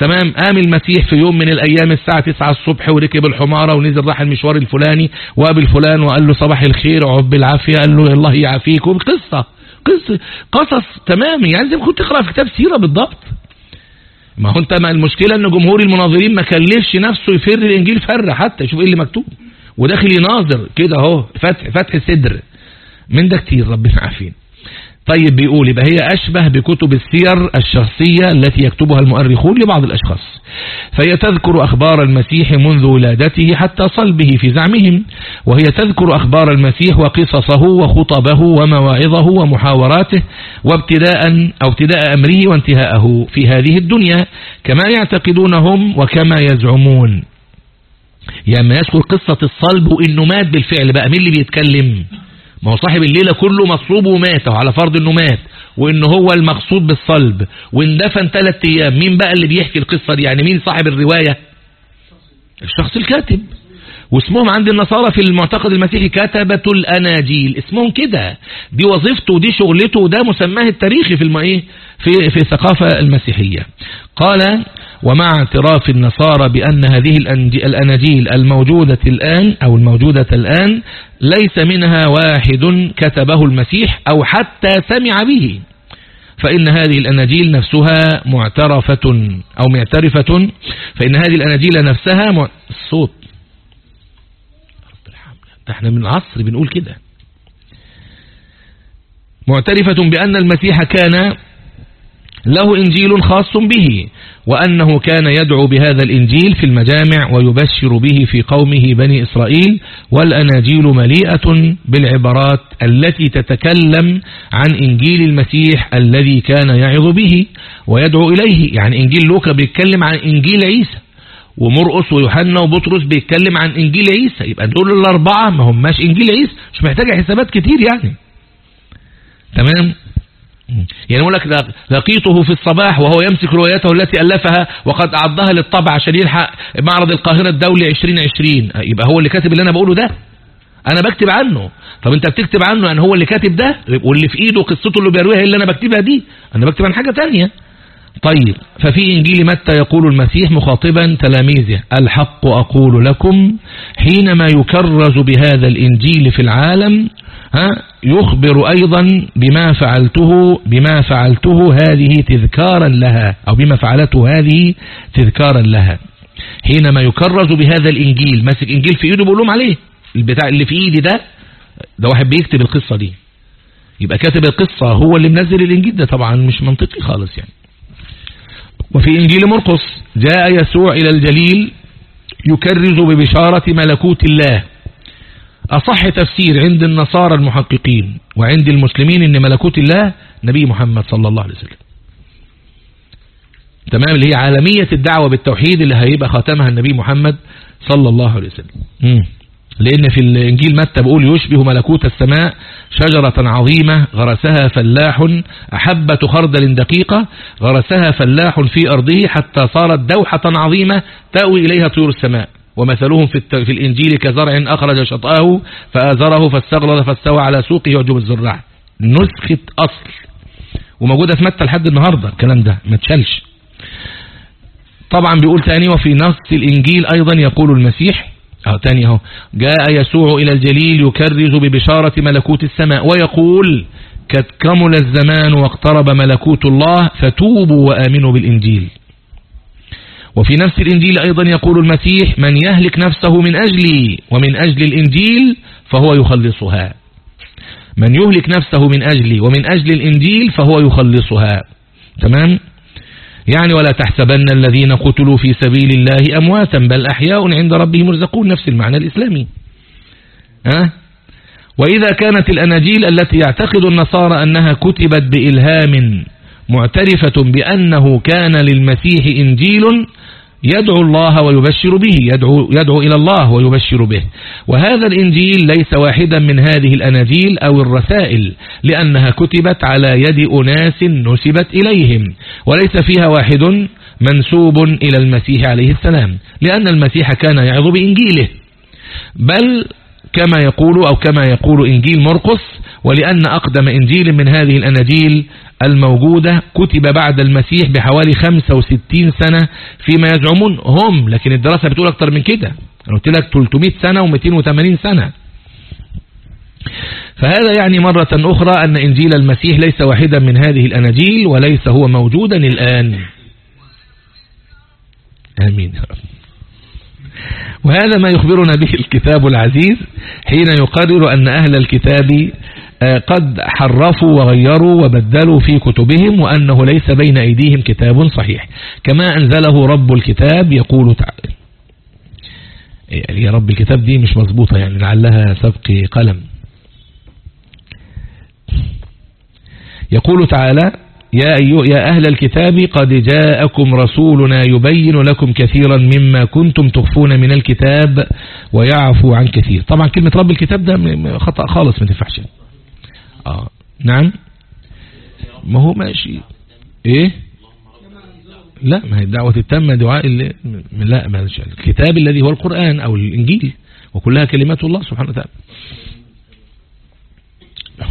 تمام؟ قام المسيح في يوم من الأيام الساعة 9 الصبح وركب الحمارة ونزل راح المشوار الفلاني وقابل فلان وقال له صباح الخير عب العافية قال له الله يعافيكم. قصة قصة قصص تمام. يعني زي ما كنت تقرأ في كتاب سيرة بالضبط. ما هو انت ما المشكلة إن جمهور المناظرين ما كلفش نفسه يفر الإنجيل فر حتى. يشوف إيه اللي مكتوب. وداخل يناظر كده أهو فتح فتح صدر من ده كتير ربنا عافين طيب بيقول يبقى هي أشبه بكتب السير الشخصية التي يكتبها المؤرخون لبعض الأشخاص. فهي تذكر أخبار المسيح منذ ولادته حتى صلبه في زعمهم وهي تذكر أخبار المسيح وقصصه وخطبه ومواعظه ومحاوراته وابتداء أو ابتداء أمره وانتهاءه في هذه الدنيا كما يعتقدونهم وكما يزعمون. يعني ما يذكر قصة الصلب وإنه مات بالفعل بقى مين اللي بيتكلم؟ ما هو صاحب الليلة كله مصلوب ومات على فرض إنه مات وان هو المقصود بالصلب. واندفن ثلاث أيام. مين بقى اللي بيحكي القصة دي؟ يعني مين صاحب الرواية؟ الشخص الكاتب. واسمهم عند النصارى في المعتقد المسيحي كتبة الأناجيل. اسمهم كده. دي وظيفته ودي شغلته وده مسماه التاريخي في المائيه في في الثقافة المسيحية. قال ومع اعتراف النصارى بأن هذه الأناجيل الموجودة الآن أو الموجودة الآن ليس منها واحد كتبه المسيح أو حتى سمع به. فإن هذه الأناجيل نفسها معترفة أو معترفة فإن هذه الأناجيل نفسها م... الصوت إحنا من العصر بنقول كده. معترفة بأن المسيح كان له إنجيل خاص به وأنه كان يدعو بهذا الإنجيل في المجامع ويبشر به في قومه بني إسرائيل والأناجيل مليئة بالعبارات التي تتكلم عن إنجيل المسيح الذي كان يعظ به ويدعو إليه. يعني إنجيل لوكا بيتكلم عن إنجيل عيسى ومرقس ويوحنا وبطرس بيتكلم عن إنجيل عيسى. يبقى دول الأربعة ما هماش إنجيل عيسى مش محتاجة حسابات كتير يعني. تمام؟ يعني يقول لك لقيته في الصباح وهو يمسك رواياته التي ألفها وقد أعضها للطبع عشان يلحق معرض القاهرة الدولي 2020 يبقى هو اللي كاتب اللي أنا بقوله ده. أنا بكتب عنه. طب أنت بتكتب عنه أن هو اللي كاتب ده؟ واللي في إيده قصته اللي بيرويها اللي أنا بكتبها دي. أنا بكتب عن حاجة تانية. طيب ففي إنجيل متى يقول المسيح مخاطبا تلاميذه الحق أقول لكم حينما يكرز بهذا الإنجيل في العالم ها يخبر أيضا بما فعلته بما فعلته هذه تذكارا لها أو بما فعلته هذه تذكارا لها. حينما يكرز بهذا الإنجيل ماسك إنجيل في إيده بقول لهم عليه البتاع اللي في إيدي ده ده واحد بيكتب القصة دي. يبقى كاتب القصة هو اللي منزل الإنجيل ده طبعا مش منطقي خالص يعني. وفي إنجيل مرقس جاء يسوع إلى الجليل يكرز ببشارة ملكوت الله. أصح تفسير عند النصارى المحققين وعند المسلمين أن ملكوت الله نبي محمد صلى الله عليه وسلم. تمام؟ اللي هي عالمية الدعوة بالتوحيد اللي هيبقى خاتمها النبي محمد صلى الله عليه وسلم. مم. لأن في الإنجيل متى بيقول يشبه ملكوت السماء شجرة عظيمة غرسها فلاح أحبة خردل دقيقة غرسها فلاح في أرضه حتى صارت دوحة عظيمة تأوي إليها طيور السماء. ومثلهم في, في الإنجيل كزرع أخرج شطآه فآزره فاستغلظ فاستوى على سوقه يعجب الزراع. نسخة أصل. وموجودة في متى لحد النهاردة؟ الكلام ده ما تشالش طبعا بيقول تاني وفي نص الإنجيل أيضا يقول المسيح أو تاني أهو جاء يسوع إلى الجليل يكرز ببشارة ملكوت السماء ويقول قد كمل الزمان واقترب ملكوت الله فتوبوا وآمنوا بالإنجيل. وفي نفس الإنجيل أيضا يقول المسيح من يهلك نفسه من أجلي ومن أجل الإنجيل فهو يخلصها. من يهلك نفسه من أجلي ومن أجل الإنجيل فهو يخلصها. تمام؟ يعني ولا تحسبن الذين قتلوا في سبيل الله أمواتا بل أحياء عند ربهم مرزقون نفس المعنى الإسلامي. أه؟ وإذا كانت الأناجيل التي يعتقد النصارى أنها كتبت بإلهام معترفة بأنه كان للمسيح إنجيل يدعو الله ويبشر به يدعو, يدعو إلى الله ويبشر به. وهذا الإنجيل ليس واحدا من هذه الأناجيل أو الرسائل لأنها كتبت على يد أناس نسبت إليهم وليس فيها واحد منسوب إلى المسيح عليه السلام لأن المسيح كان يعظ بإنجيله. بل كما يقول أو كما يقول إنجيل مرقس ولأن أقدم إنجيل من هذه الأناجيل الموجودة كتب بعد المسيح بحوالي 65 سنة فيما يزعمون هم لكن الدراسة بتقول أكتر من كده. أنا قلت لك 300 سنة و280 سنة. فهذا يعني مرة أخرى أن إنجيل المسيح ليس واحدا من هذه الأناجيل وليس هو موجودا الآن. آمين وهذا ما يخبرنا به الكتاب العزيز حين يقرر أن أهل الكتاب قد حرفوا وغيروا وبدلوا في كتبهم وأنه ليس بين أيديهم كتاب صحيح. كما أنزله رب الكتاب يقول تعالى. يا رب الكتاب دي مش مظبوطة يعني لعلها سبق قلم. يقول تعالى يا, يا أهل الكتاب قد جاءكم رسولنا يبين لكم كثيرا مما كنتم تخفون من الكتاب ويعفو عن كثير. طبعا كلمة رب الكتاب ده خطأ خالص ما تنفعش. آه. نعم. ما هو ماشي. إيه؟ لا ما هي الدعوة التامة دعاء لا ما الكتاب الذي هو القرآن أو الإنجيل وكلها كلمات الله سبحانه وتعالى.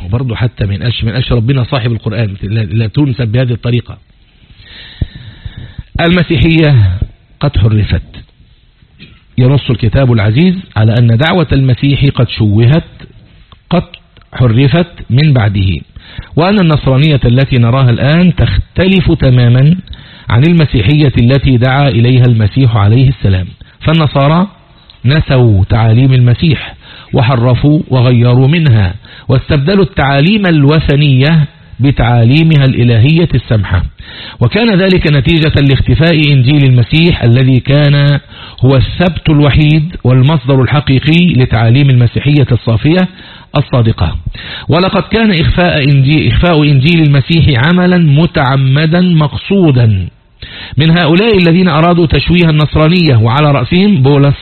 وبرضه حتى من أش من أش ربنا صاحب القرآن لا تنسب بهذه الطريقة. المسيحية قد حرفت. ينص الكتاب العزيز على أن دعوة المسيح قد شوهت قد حرفت من بعده. وأن النصرانية التي نراها الآن تختلف تماما عن المسيحية التي دعا إليها المسيح عليه السلام. فالنصارى نسوا تعاليم المسيح وحرفوا وغيروا منها واستبدلوا التعاليم الوثنية بتعاليمها الإلهية السمحة. وكان ذلك نتيجة لاختفاء إنجيل المسيح الذي كان هو الثبت الوحيد والمصدر الحقيقي لتعاليم المسيحية الصافية الصادقة. ولقد كان إخفاء إنجيل, إخفاء إنجيل المسيح عملا متعمدا مقصودا. من هؤلاء الذين أرادوا تشويه النصرانية وعلى رأسهم بولس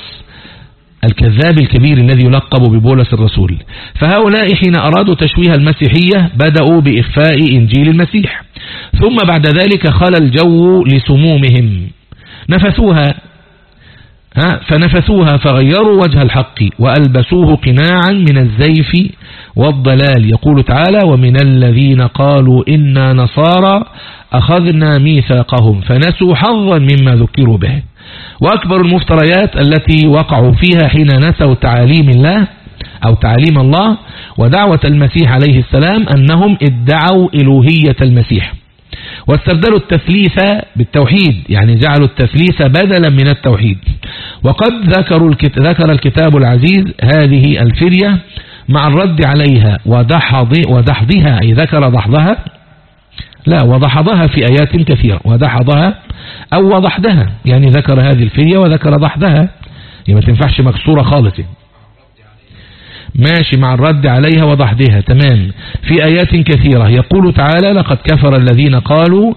الكذاب الكبير الذي يلقب ببولس الرسول. فهؤلاء حين أرادوا تشويه المسيحية بدأوا بإخفاء إنجيل المسيح. ثم بعد ذلك خل الجو لسمومهم. نفثوها ها فنفثوها فغيروا وجه الحق وألبسوه قناعا من الزيف والضلال. يقول تعالى ومن الذين قالوا إنا نصارى أخذنا ميثاقهم فنسوا حظا مما ذكروا به. وأكبر المفتريات التي وقعوا فيها حين نسوا تعاليم الله أو تعاليم الله ودعوة المسيح عليه السلام أنهم ادعوا إلوهية المسيح واستبدلوا التثليث بالتوحيد يعني جعلوا التثليث بدلا من التوحيد. وقد ذكروا ذكر الكتاب العزيز هذه الفرية مع الرد عليها ودحض ودحضها أي ذكر دحضها لا وضحضها في آيات كثيرة ودحضها أو وضحدها يعني ذكر هذه الفرية وذكر ضحدها يعني ما تنفعش مكسورة خالص. ماشي مع الرد عليها وضحدها. تمام. في آيات كثيرة. يقول تعالى لقد كفر الذين قالوا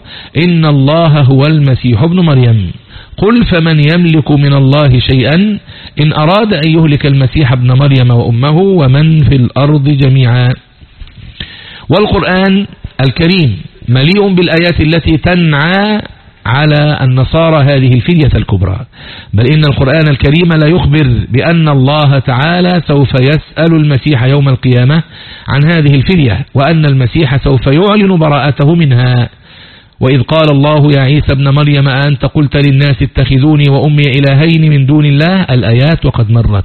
إن الله هو المسيح ابن مريم. قل فمن يملك من الله شيئا إن أراد أن يهلك المسيح ابن مريم وأمه ومن في الأرض جميعا. والقرآن الكريم مليء بالآيات التي تنعى على النصارى هذه الفدية الكبرى. بل إن القرآن الكريم لا يخبر بأن الله تعالى سوف يسأل المسيح يوم القيامة عن هذه الفدية وأن المسيح سوف يعلن براءته منها. وإذ قال الله يا عيسى ابن مريم أنت قلت للناس اتخذوني وأمي إلهين من دون الله؟ الآيات وقد مرت.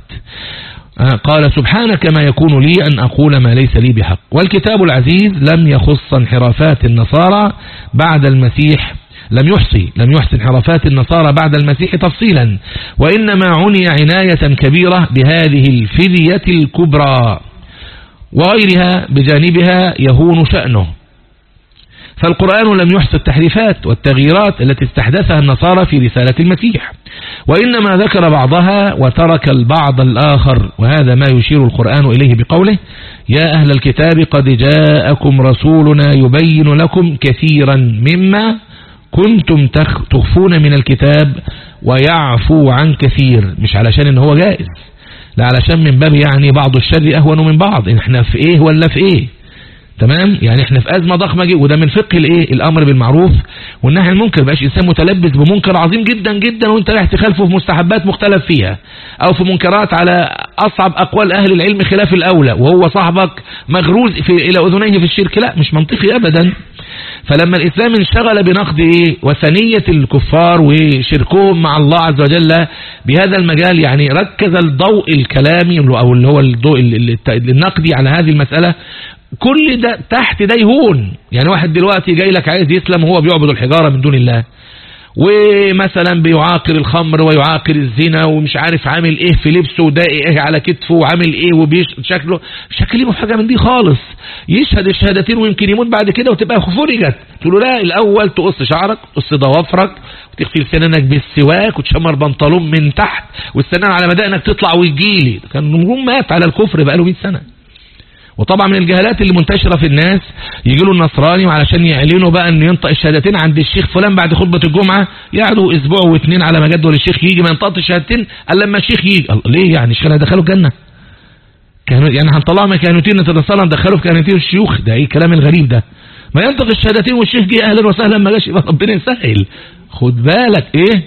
آه، قال سبحانك ما يكون لي أن أقول ما ليس لي بحق. والكتاب العزيز لم يخص انحرافات النصارى بعد المسيح لم يحصي لم يحسن انحرافات النصارى بعد المسيح تفصيلا. وإنما عني عناية كبيرة بهذه الفدية الكبرى. وغيرها بجانبها يهون شأنه. فالقرآن لم يحصي التحريفات والتغييرات التي استحدثها النصارى في رسالة المسيح. وإنما ذكر بعضها وترك البعض الآخر. وهذا ما يشير القرآن إليه بقوله يا أهل الكتاب قد جاءكم رسولنا يبين لكم كثيرا مما كنتم تخفون من الكتاب ويعفو عن كثير. مش علشان إن هو جائز لا علشان من باب يعني بعض الشر أهون من بعض. إحنا في إيه ولا في إيه. تمام؟ يعني إحنا في أزمة ضخمة جدا. وده من فقه الإيه؟ الأمر بالمعروف والنهي عن المنكر. بقاش إنسان متلبس بمنكر عظيم جدا جدا وإنت رايح تخالفه في مستحبات مختلف فيها أو في منكرات على أصعب أقوال أهل العلم خلاف الأولى وهو صاحبك مغروز في إلى أذنيه في الشرك. لا مش منطقي ابدا. فلما الإسلام انشغل بنقد إيه وثنية الكفار وشركهم مع الله عز وجل بهذا المجال يعني ركز الضوء الكلامي أو اللي هو الضوء النقدي على هذه المسألة كل ده تحت ده يهون يعني واحد دلوقتي جاي لك عايز يسلم وهو بيعبد الحجارة من دون الله. ومثلا بيعاقر الخمر ويعاقر الزنا ومش عارف عامل إيه في لبسه وده إيه على كتفه وعامل إيه وشكله مش هكلمه حاجة من دي خالص. يشهد الشهادتين ويمكن يموت بعد كده وتبقى فرجت. تقول له لا الأول تقص شعرك تقص ضوافرك وتغسل سنانك بالسواك وتشمر بنطلون من تحت والسنان على مدائنك تطلع ويجيلي. كان نجوم مات على الكفر بقاله 100 سنة. وطبعا من الجهالات اللي منتشرة في الناس يجي له النصراني وعلشان يعلنوا بقى انه ينطق الشهادتين عند الشيخ فلان بعد خطبة الجمعة يقعدوا أسبوع واثنين على ما جدول الشيخ يجي ما ينطقش الشهادتين إلا لما الشيخ يجي. ليه يعني؟ الشيخ هيدخله الجنة. كانوا يعني هنطلعوا من كهنوتين نترسلها ندخله في كهنوتين الشيوخ. ده إيه الكلام الغريب ده؟ ما ينطق الشهادتين والشيخ جه أهلا وسهلا ما جاش. يبقى ربنا يسهل. خد بالك. إيه؟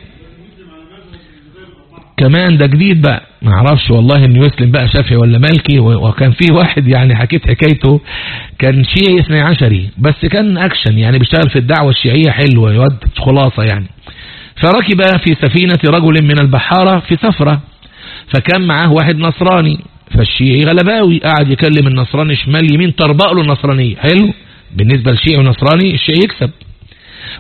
كمان ده جديد بقى. ما أعرفش والله انه يسلم بقى شافعي ولا مالكي وكان في واحد يعني حكيت حكايته كان شيعي اثني عشري بس كان أكشن يعني بيشتغل في الدعوة الشيعية حلوة يود خلاصة يعني. فركب في سفينة رجل من البحارة في سفرة فكان معاه واحد نصراني فالشيعي غلباوي قاعد يكلم النصراني شمال يمين طربق له النصرانية. حلو؟ بالنسبة للشيعي والنصراني الشيعي يكسب.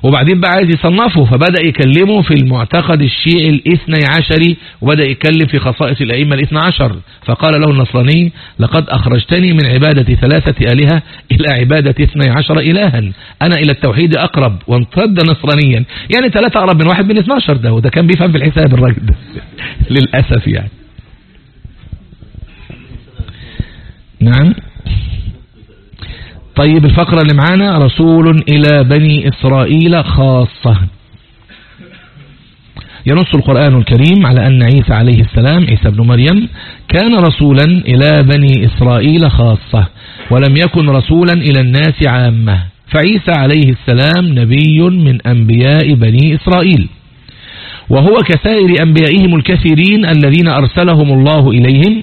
وبعدين بقى عايز يصنفه فبدأ يكلمه في المعتقد الشيعي الاثني عشري وبدأ يتكلم في خصائص الأئمة الاثنى عشر. فقال له النصراني لقد أخرجتني من عبادة ثلاثة آلهة إلى عبادة اثني عشر إلها. أنا إلى التوحيد أقرب. وانتد نصرانيا. يعني ثلاثة أقرب من واحد من اثنى عشر ده وده كان بيفهم في الحساب الراجل. ده [LAUGHS] للأسف يعني. نعم. طيب الفقرة اللي معانا رسول إلى بني إسرائيل خاصة. ينص القرآن الكريم على أن عيسى عليه السلام عيسى بن مريم كان رسولا إلى بني إسرائيل خاصة ولم يكن رسولا إلى الناس عامة. فعيسى عليه السلام نبي من أنبياء بني إسرائيل. وهو كسائر أنبيائهم الكثيرين الذين أرسلهم الله إليهم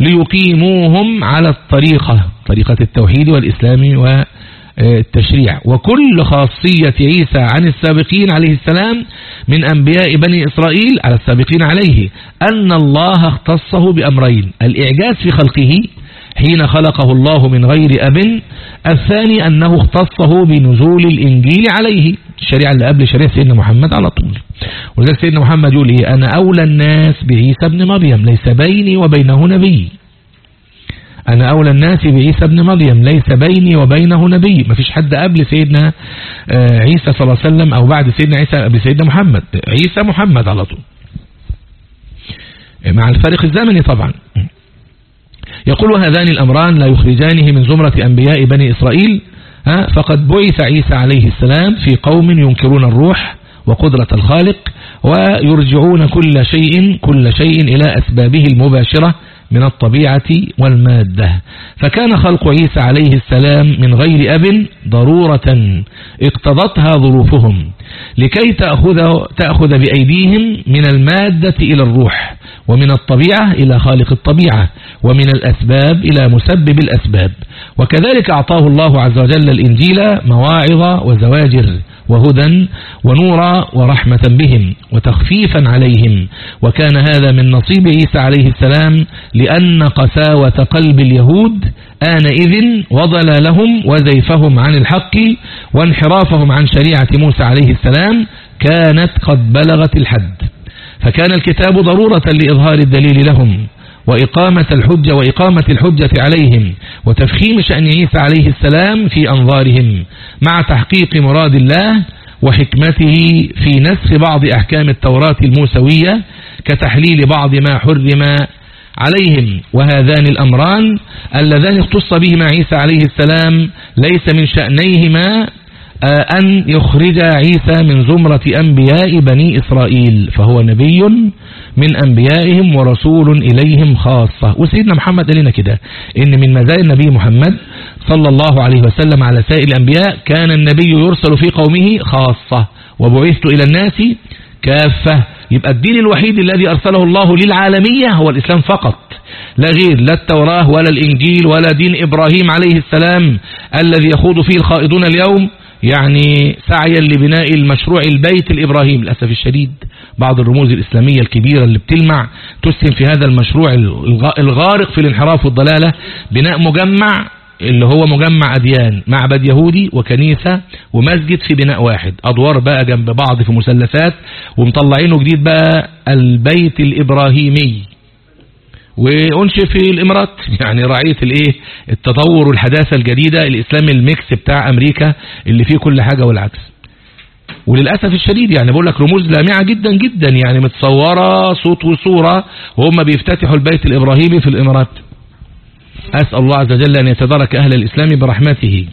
ليقيموهم على الطريقة. طريقة التوحيد والإسلام والتشريع. وكل خاصية عيسى عن السابقين عليه السلام من أنبياء بني إسرائيل على السابقين عليه أن الله اختصه بأمرين الإعجاز في خلقه حين خلقه الله من غير أب الثاني أنه اختصه بنزول الإنجيل عليه الشريعة اللي قبل شريعة سيدنا محمد على طول. ولذلك سيدنا محمد يقول إيه؟ أنا أولى الناس بعيسى ابن مريم ليس بيني وبينه نبي. أنا أولى الناس بعيسى ابن مريم ليس بيني وبينه نبي. ما فيش حد قبل سيدنا آه، عيسى صلى الله عليه وسلم أو بعد سيدنا عيسى قبل سيدنا محمد. عيسى محمد على طول. مع الفارق الزمني طبعا. يقول هذان الأمران لا يخرجانه من زمرة أنبياء بني إسرائيل فقد بعث عيسى عليه السلام في قوم ينكرون الروح وقدرة الخالق ويرجعون كل شيء كل شيء إلى أسبابه المباشرة. من الطبيعة والمادة. فكان خلق عيسى عليه السلام من غير أب ضرورة اقتضتها ظروفهم. لكي تأخذ, تأخذ بأيديهم من المادة إلى الروح ومن الطبيعة إلى خالق الطبيعة ومن الأسباب إلى مسبب الأسباب. وكذلك أعطاه الله عز وجل الإنجيل مواعظ وزواجر وهدى ونورا ورحمة بهم وتخفيفا عليهم. وكان هذا من نصيب عيسى عليه السلام لأن قساوة قلب اليهود آنئذ وضل لهم وزيفهم عن الحق وانحرافهم عن شريعة موسى عليه السلام كانت قد بلغت الحد. فكان الكتاب ضرورة لإظهار الدليل لهم وإقامة الحجة وإقامة الحجة عليهم وتفخيم شأن عيسى عليه السلام في أنظارهم مع تحقيق مراد الله وحكمته في نسخ بعض أحكام التوراة الموسوية كتحليل بعض ما حرم عليهم وهذان الأمران اللذان اختص بهما عيسى عليه السلام ليس من شأنيهما آه، أن يخرج عيسى من زمرة أنبياء بني إسرائيل فهو نبي من أنبيائهم ورسول إليهم خاصة. وسيدنا محمد قال لنا كده إن من مزايا النبي محمد صلى الله عليه وسلم على سائر الأنبياء كان النبي يرسل في قومه خاصة وبعثت إلى الناس كافة. يبقى الدين الوحيد الذي أرسله الله للعالمية هو الإسلام فقط. لا غير لا التوراة ولا الإنجيل ولا دين إبراهيم عليه السلام الذي يخوض فيه الخائضون اليوم يعني سعيا لبناء المشروع البيت الإبراهيم للأسف الشديد بعض الرموز الإسلامية الكبيرة اللي بتلمع تسهم في هذا المشروع الغارق في الانحراف والضلالة بناء مجمع اللي هو مجمع أديان معبد يهودي وكنيسة ومسجد في بناء واحد. أدوار بقى جنب بعض في مثلثات ومطلعينه جديد بقى البيت الإبراهيمي. وانشئ في الإمارات [LAUGHS] يعني رعية الإيه؟ التطور والحداثة الجديدة الإسلام الميكس بتاع أمريكا اللي فيه كل حاجة والعكس. وللأسف الشديد يعني بقول لك رموز لامعة جدا جدا يعني متصورة صوت وصورة وهم بيفتتحوا البيت الإبراهيمي في الإمارات. أسأل الله عز وجل أن يتدارك أهل الإسلام برحمته.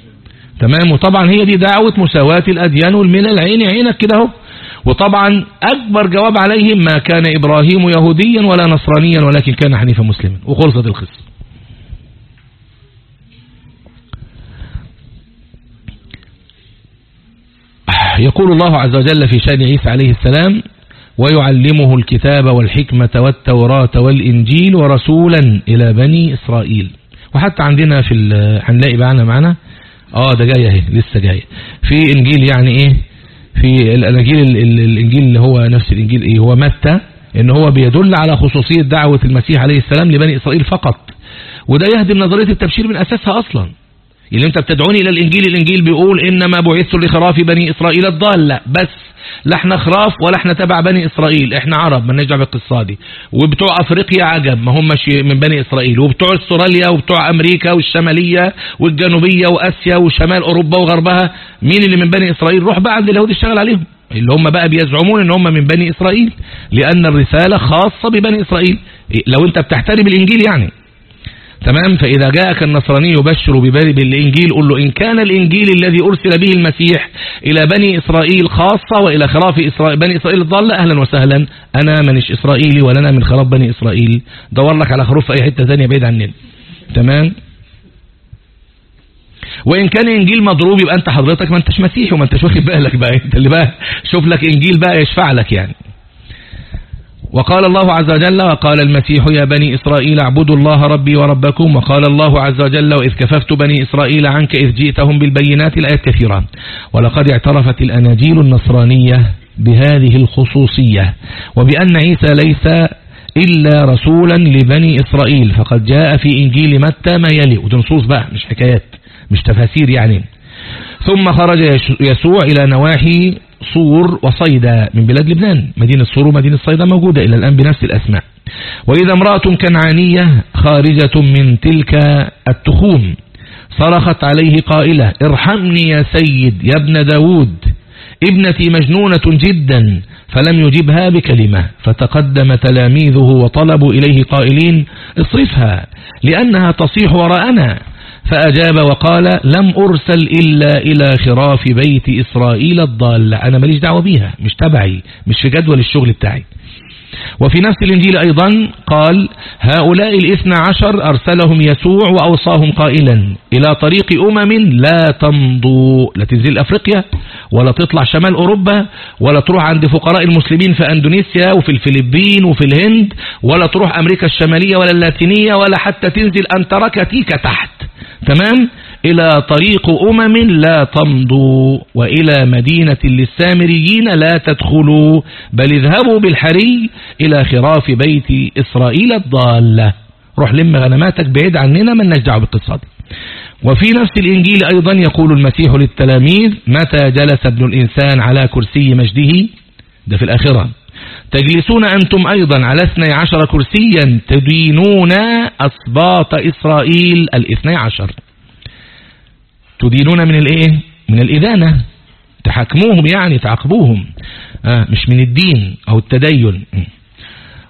تمام؟ وطبعا هي دي دعوة مساواة الأديان والملل. عيني عينك كده أهو. وطبعا أكبر جواب عليهم ما كان إبراهيم يهوديا ولا نصرانيا ولكن كان حنيفا مسلما. وخلصت القصة. يقول الله عز وجل في شأن عيسى عليه السلام ويعلمه الكتاب والحكمة والتوراة والإنجيل ورسولا إلى بني إسرائيل. وحتى عندنا في هنلاقي معنا معنا آه ده جاي أهي لسه جاي. في إنجيل يعني إيه؟ في الاناجيل الإنجيل اللي هو نفس الإنجيل إيه هو متى؟ إن هو بيدل على خصوصية دعوة المسيح عليه السلام لبني إسرائيل فقط. وده يهدم نظرية التبشير من أساسها أصلا. اللي أنت بتدعوني إلى الإنجيل الإنجيل بيقول إنما بعثت لخراف بني إسرائيل الضالة. بس لا إحنا خراف ولا إحنا تبع بني إسرائيل. إحنا عرب ما نرجع بالقصة دي. وبتوع أفريقيا عجب ما هم من بني إسرائيل. وبتوع أستراليا وبتوع أمريكا والشمالية والجنوبية وآسيا وشمال أوروبا وغربها. مين اللي من بني إسرائيل؟ روح بقى عند اليهود اشتغل عليهم. اللي هم بقى بيزعمون إن هم من بني إسرائيل لأن الرسالة خاصة ببني إسرائيل. لو أنت بتحترم الإنجيل يعني. تمام؟ فإذا جاءك النصراني يبشر بالإنجيل قل له إن كان الإنجيل الذي أرسل به المسيح إلى بني إسرائيل خاصة وإلى خراف إسرائيل بني إسرائيل الضالة أهلا وسهلا. أنا منش إسرائيلي ولا أنا من خراف بني إسرائيل. دور لك على خروف في أي حتة ثانية بعيد عننا. تمام؟ وإن كان إنجيل مضروب يبقى أنت حضرتك ما أنتش مسيحي وما أنتش واخد بالك بقى. أنت اللي بقى شوف لك إنجيل بقى يشفع لك يعني. وقال الله عز وجل وقال المسيح يا بني إسرائيل اعبدوا الله ربي وربكم. وقال الله عز وجل وإذ كففت بني إسرائيل عنك إذ جئتهم بالبينات الآيات كثيرة ولقد اعترفت الأناجيل النصرانية بهذه الخصوصية وبأن عيسى ليس إلا رسولا لبني إسرائيل. فقد جاء في إنجيل متى ما يلي. ودي نصوص بقى مش حكايات مش تفاسير يعني. ثم خرج يسوع إلى نواحي صور وصيدا من بلاد لبنان. مدينة صور ومدينة صيدا موجودة إلى الآن بنفس الأسماء. وإذا امرأة كنعانية خارجة من تلك التخوم صرخت عليه قائلة ارحمني يا سيد يا ابن داود ابنتي مجنونة جدا فلم يجبها بكلمة فتقدم تلاميذه وطلبوا إليه قائلين اصرفها لأنها تصيح وراءنا. فأجاب وقال لم أرسل إلا إلى خراف بيت إسرائيل الضالة أنا ماليش دعوة بيها مش تبعي مش في جدول الشغل بتاعي. وفي نفس الإنجيل أيضا قال هؤلاء الاثنى عشر أرسلهم يسوع وأوصاهم قائلا إلى طريق أمم لا تمضوا لا تنزل أفريقيا ولا تطلع شمال أوروبا ولا تروح عند فقراء المسلمين في أندونيسيا وفي الفلبين وفي الهند ولا تروح أمريكا الشمالية ولا اللاتينية ولا حتى تنزل أنتركتيك تحت. تمام؟ إلى طريق أمم لا تمضوا وإلى مدينة للسامريين لا تدخلوا بل اذهبوا بالحري إلى خراف بيت إسرائيل الضالة. روح لم غنماتك بعيد عننا من نجدع باقتصاد. وفي نفس الإنجيل أيضا يقول المسيح للتلاميذ متى جلس ابن الإنسان على كرسي مجده؟ ده في الآخرة تجلسون أنتم أيضا على اثني عشر كرسيا تدينون أسباط إسرائيل الاثني عشر. تدينون من الايه؟ من الإدانة. تحكموهم يعني تعاقبوهم. آه مش من الدين أو التدين.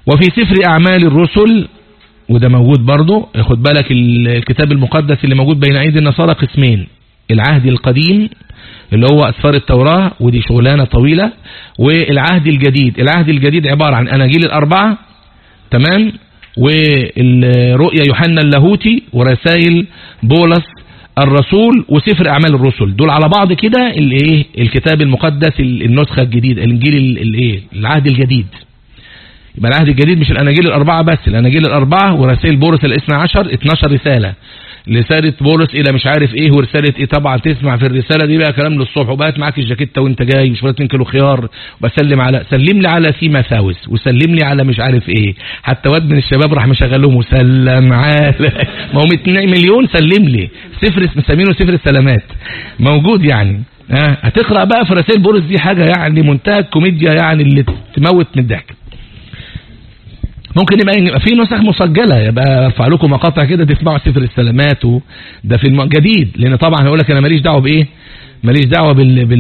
وفي سفر أعمال الرسل وده موجود برضو خد بالك الكتاب المقدس اللي موجود بين أيدي النصارى قسمين. العهد القديم اللي هو أسفار التوراة ودي شغلانة طويلة والعهد الجديد. العهد الجديد عبارة عن أناجيل الأربعة تمام؟ والرؤية يوحنا اللاهوتي ورسائل بولس الرسول وسفر أعمال الرسل. دول على بعض كده الايه الكتاب المقدس النسخة الجديدة الإنجيل الايه العهد الجديد. يبقى العهد الجديد مش الأناجيل الأربعة بس الأناجيل الأربعة ورسائل بولس الإثنى عشر 12 رسالة. رسالة بولس إلى مش عارف إيه ورسالة إيه طبعا تسمع في الرسالة دي بقى كلام للصبح. وبقت معاك الجاكيتة وأنت جاي مش 2 كيلو خيار وبسلم على سلم لي على سيما ثاوس وسلم لي على مش عارف إيه. حتى واد من الشباب راح مشغلهم وسلم على ما هم 2 مليون سلم لي. سفر مسمينه سفر السلامات. موجود يعني. ها؟ هتقرأ بقى في رسائل بولس دي حاجة يعني منتهى الكوميديا يعني اللي تموت من الضحك. ممكن يبقى في نسخ مسجلة يبقى ارفع لكم مقاطع كده تسمعوا سفر السلامات ده في الجديد لأن طبعا هقول لك أنا ماليش دعوة بإيه؟ ماليش دعوة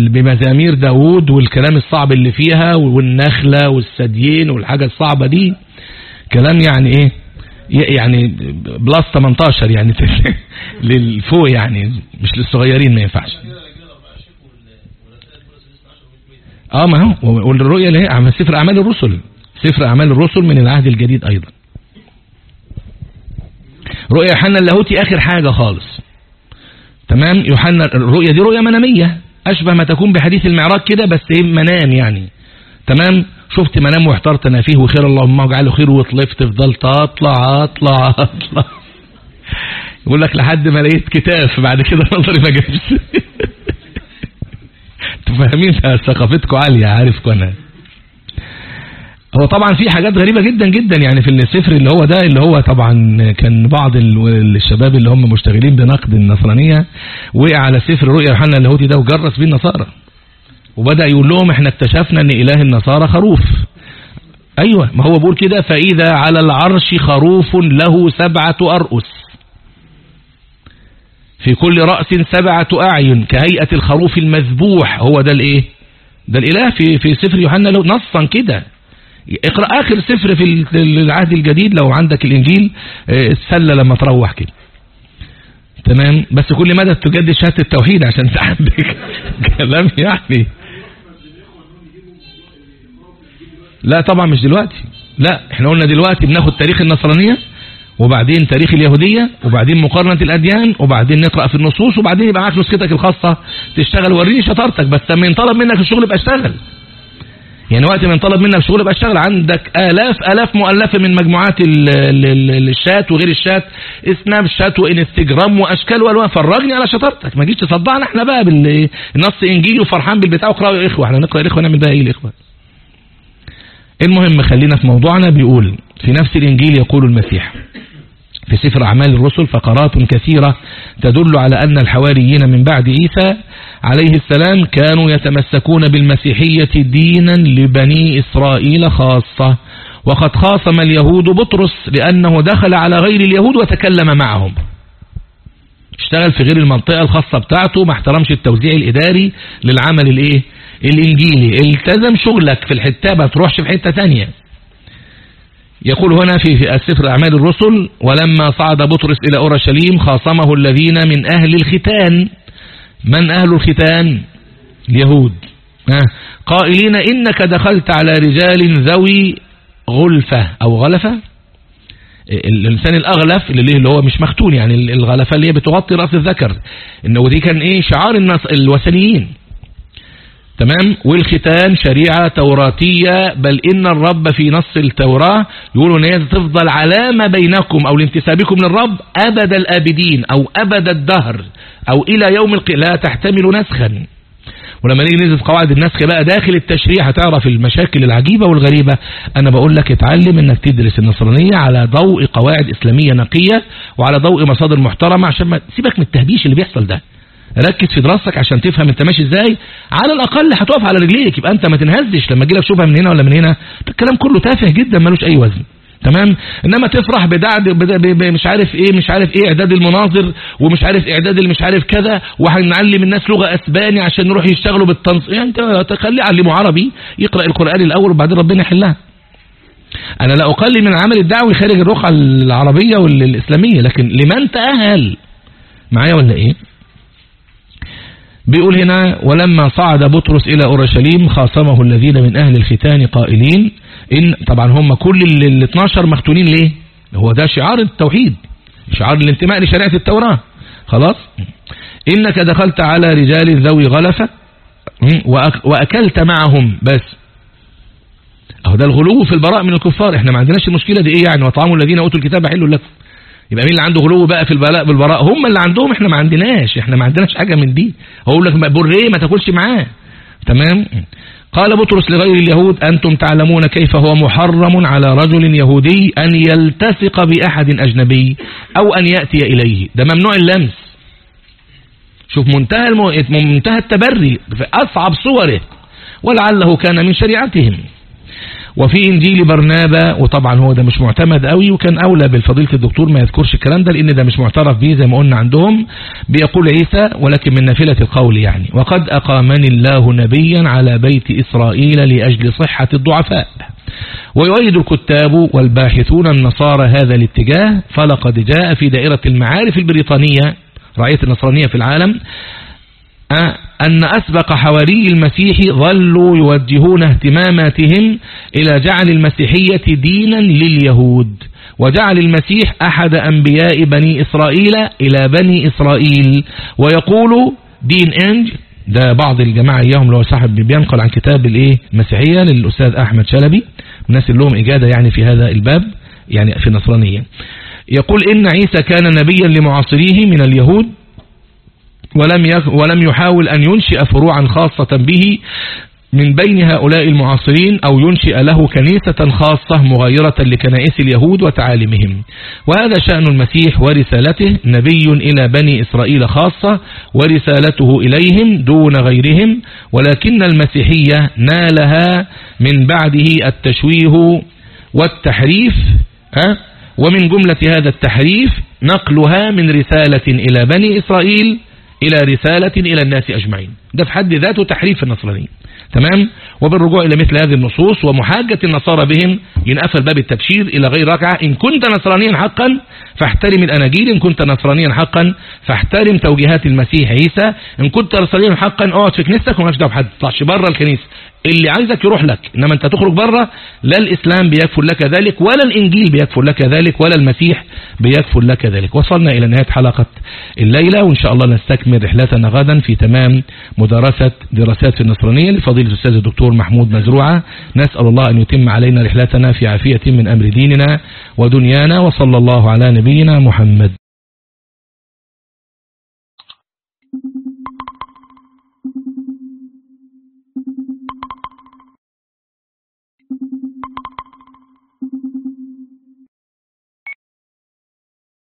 بمزامير داوود والكلام الصعب اللي فيها والنخلة والثديين والحاجة الصعبة دي. كلام يعني إيه؟ يعني بلس 18 يعني [LAUGHS] للفوق يعني مش للصغيرين ما ينفعش. آه ما هو والرؤية اللي هي سفر أعمال الرسل. سفر أعمال الرسل من العهد الجديد أيضا. رؤيا يوحنا اللاهوتي آخر حاجة خالص. تمام؟ يوحنا الرؤيا دي رؤيا منامية. أشبه ما تكون بحديث المعراج كده بس إيه؟ منام يعني. تمام؟ شفت منام واحترت أنا فيه وخير اللهم اجعله خير وطلفت فضلت اطلع اطلع اطلع. يقول لك لحد ما لقيت كتاف بعد كده نظري ما جابش. [LAUGHS] أنتوا فاهمين؟ ثقافتكم عالية عارفكم أنا. هو طبعا في حاجات غريبة جدا جدا يعني في السفر اللي هو ده اللي هو طبعا كان بعض الشباب اللي هم مشتغلين بنقد النصرانية وقع على سفر رؤيا يوحنا اللاهوتي ده وجرس بيه النصارى. وبدأ يقول لهم إحنا اكتشفنا إن إله النصارى خروف. أيوه ما هو بيقول كده فإذا على العرش خروف له سبعة أرؤس. في كل رأس سبعة أعين كهيئة الخروف المذبوح. هو ده الإيه؟ ده الإله في في سفر يوحنا نصا كده. اقرأ آخر سفر في العهد الجديد لو عندك الإنجيل آه، السلة لما تروح كده. تمام؟ بس كل مدى تجدد شهادة التوحيد عشان عندك [LAUGHS] كلام يعني. لا طبعا مش دلوقتي. لا إحنا قلنا دلوقتي بناخد تاريخ النصرانية وبعدين تاريخ اليهودية وبعدين مقارنة الأديان وبعدين نقرأ في النصوص وبعدين يبقى معاك نسختك الخاصة تشتغل وريني شطارتك بس لما ينطلب منك الشغل يبقى اشتغل. يعني وقت ما طلب منك شغل يبقى اشتغل. عندك آلاف آلاف مؤلفة من مجموعات ال ال ال الشات وغير الشات سناب شات وإنستجرام وأشكال وألوان. فرجني على شطارتك ما جيش تصدعنا إحنا بقى بالنص إنجيلي وفرحان بالبتاع وقراوا يا إخوة. إحنا نقرأ الاخوه نعمل بقى إيه الاخوه المهم خلينا في موضوعنا بيقول في نفس الإنجيل يقول المسيح في سفر أعمال الرسل فقرات كثيرة تدل على أن الحواريين من بعد عيسى عليه السلام كانوا يتمسكون بالمسيحية دينا لبني إسرائيل خاصة. وقد خاصم اليهود بطرس لأنه دخل على غير اليهود وتكلم معهم. اشتغل في غير المنطقة الخاصة بتاعته ما احترمش التوزيع الإداري للعمل الإيه؟ الإنجيلي. التزم شغلك في الحتة ما تروحش في حتة تانية. يقول هنا في, السفر أعمال الرسل ولما صعد بطرس إلى أورشليم خاصمه الذين من أهل الختان. من أهل الختان؟ اليهود. قائلين إنك دخلت على رجال ذوي غلفة. أو غلفة؟ الإنسان الأغلف اللي هو مش مختون يعني الغلفة اللي هي بتغطي رأس الذكر. إنه دي كان إيه؟ شعار الناس الوثنيين. تمام؟ والختان شريعة توراتية بل إن الرب في نص التوراة يقولوا إن هي تفضل علامة بينكم أو لانتسابكم للرب أبد الآبدين أو أبد الدهر أو إلى يوم القيامة لا تحتمل نسخا. ولما نيجي ننزل في قواعد النسخ بقى داخل التشريع هتعرف المشاكل العجيبة والغريبة. أنا بقول لك اتعلم إنك تدرس النصرانية على ضوء قواعد إسلامية نقية وعلى ضوء مصادر محترمة عشان ما سيبك من التهبيش اللي بيحصل ده. ركز في دراستك عشان تفهم انت ماشي إزاي. على الأقل هتقف على رجليك يبقى انت ما تنهزش. لما تجيلك شبهه من هنا ولا من هنا الكلام كله تافه جدا ملوش أي وزن. تمام؟ إنما تفرح بدعد مش عارف إيه مش عارف إيه إعداد المناظر ومش عارف إعداد اللي مش عارف كذا وهنعلم الناس لغة أسباني عشان نروح يشتغلوا بالتنص يعني أنت تخليه علمه عربي يقرأ القرآن الأول وبعدين ربنا يحلها. أنا لا أقلل من العمل الدعوي خارج الرقعة العربية والإسلامية لكن لمن تأهل؟ معايا ولا إيه؟ بيقول هنا ولما صعد بطرس إلى أورشليم خاصمه الذين من أهل الختان قائلين إن طبعا هم كل ال 12 مختونين ليه؟ هو ده شعار التوحيد شعار الانتماء لشريعة التوراة. خلاص؟ إنك دخلت على رجال ذوي غلفة وأكلت معهم بس. أهو ده الغلو في البراء من الكفار إحنا ما عندناش المشكلة دي إيه يعني؟ وطعام الذين أوتوا الكتاب حلو لكم. يبقى مين اللي عنده غلو بقى في البلاء بالبراء؟ هم اللي عندهم إحنا ما عندناش إحنا ما عندناش حاجة من دي. هقول لك بريه ما تاكلش معاه. تمام؟ قال بطرس لغير اليهود أنتم تعلمون كيف هو محرم على رجل يهودي أن يلتصق بأحد أجنبي أو أن يأتي إليه. ده ممنوع اللمس. شوف منتهى, المو... منتهى التبري في أصعب صوره ولعله كان من شريعتهم. وفي إنجيل برنابا وطبعا هو ده مش معتمد قوي وكان أولى بالفضيلة الدكتور ما يذكرش الكلام ده لأن ده مش معترف به زي ما قلنا عندهم بيقول عيسى ولكن من نافلة القول يعني وقد أقامني الله نبيا على بيت إسرائيل لأجل صحة الضعفاء ويؤيد الكتاب والباحثون النصارى هذا الاتجاه فلقد جاء في دائرة المعارف البريطانية رعية النصرانية في العالم. أن أسبق حواري المسيح ظلوا يوجهون اهتماماتهم إلى جعل المسيحية دينا لليهود وجعل المسيح أحد أنبياء بني إسرائيل إلى بني إسرائيل. ويقول دين إنج ده بعض الجماعة إياهم لو صاحب بينقل عن كتاب الإيه؟ المسيحية للأستاذ أحمد شلبي. اللي لهم إجادة يعني في هذا الباب يعني في النصرانية يقول إن عيسى كان نبيا لمعاصريه من اليهود ولم ولم يحاول أن ينشئ فروعا خاصة به من بين هؤلاء المعاصرين أو ينشئ له كنيسة خاصة مغايرة لكنائس اليهود وتعاليمهم. وهذا شأن المسيح ورسالته نبي إلى بني إسرائيل خاصة ورسالته إليهم دون غيرهم ولكن المسيحية نالها من بعده التشويه والتحريف ومن جملة هذا التحريف نقلها من رسالة إلى بني إسرائيل إلى رسالة إلى الناس أجمعين. ده في حد ذاته تحريف النصرانيين. تمام؟ وبالرجوع إلى مثل هذه النصوص ومحاجة النصارى بهم ينقفل باب التبشير إلى غير ركعة. إن كنت نصرانيا حقا فاحترم الأناجيل. إن كنت نصرانيا حقا فاحترم توجيهات المسيح عيسى. إن كنت نصرانيا حقا اقعد في كنيستك وما دعوة بحد. تطلعش بره الكنيسة. اللي عايزك يروح لك. إنما أنت تخرج بره لا الإسلام بيكفل لك ذلك ولا الإنجيل بيكفل لك ذلك ولا المسيح بيكفل لك ذلك. وصلنا إلى نهاية حلقة الليلة وإن شاء الله نستكمل رحلتنا غدا في تمام مدرسة دراسات في النصرانية لفضيلة الأستاذ الدكتور محمود مزروعة. نسأل الله أن يتم علينا رحلتنا في عافية من أمر ديننا ودنيانا وصلى الله على نبينا محمد.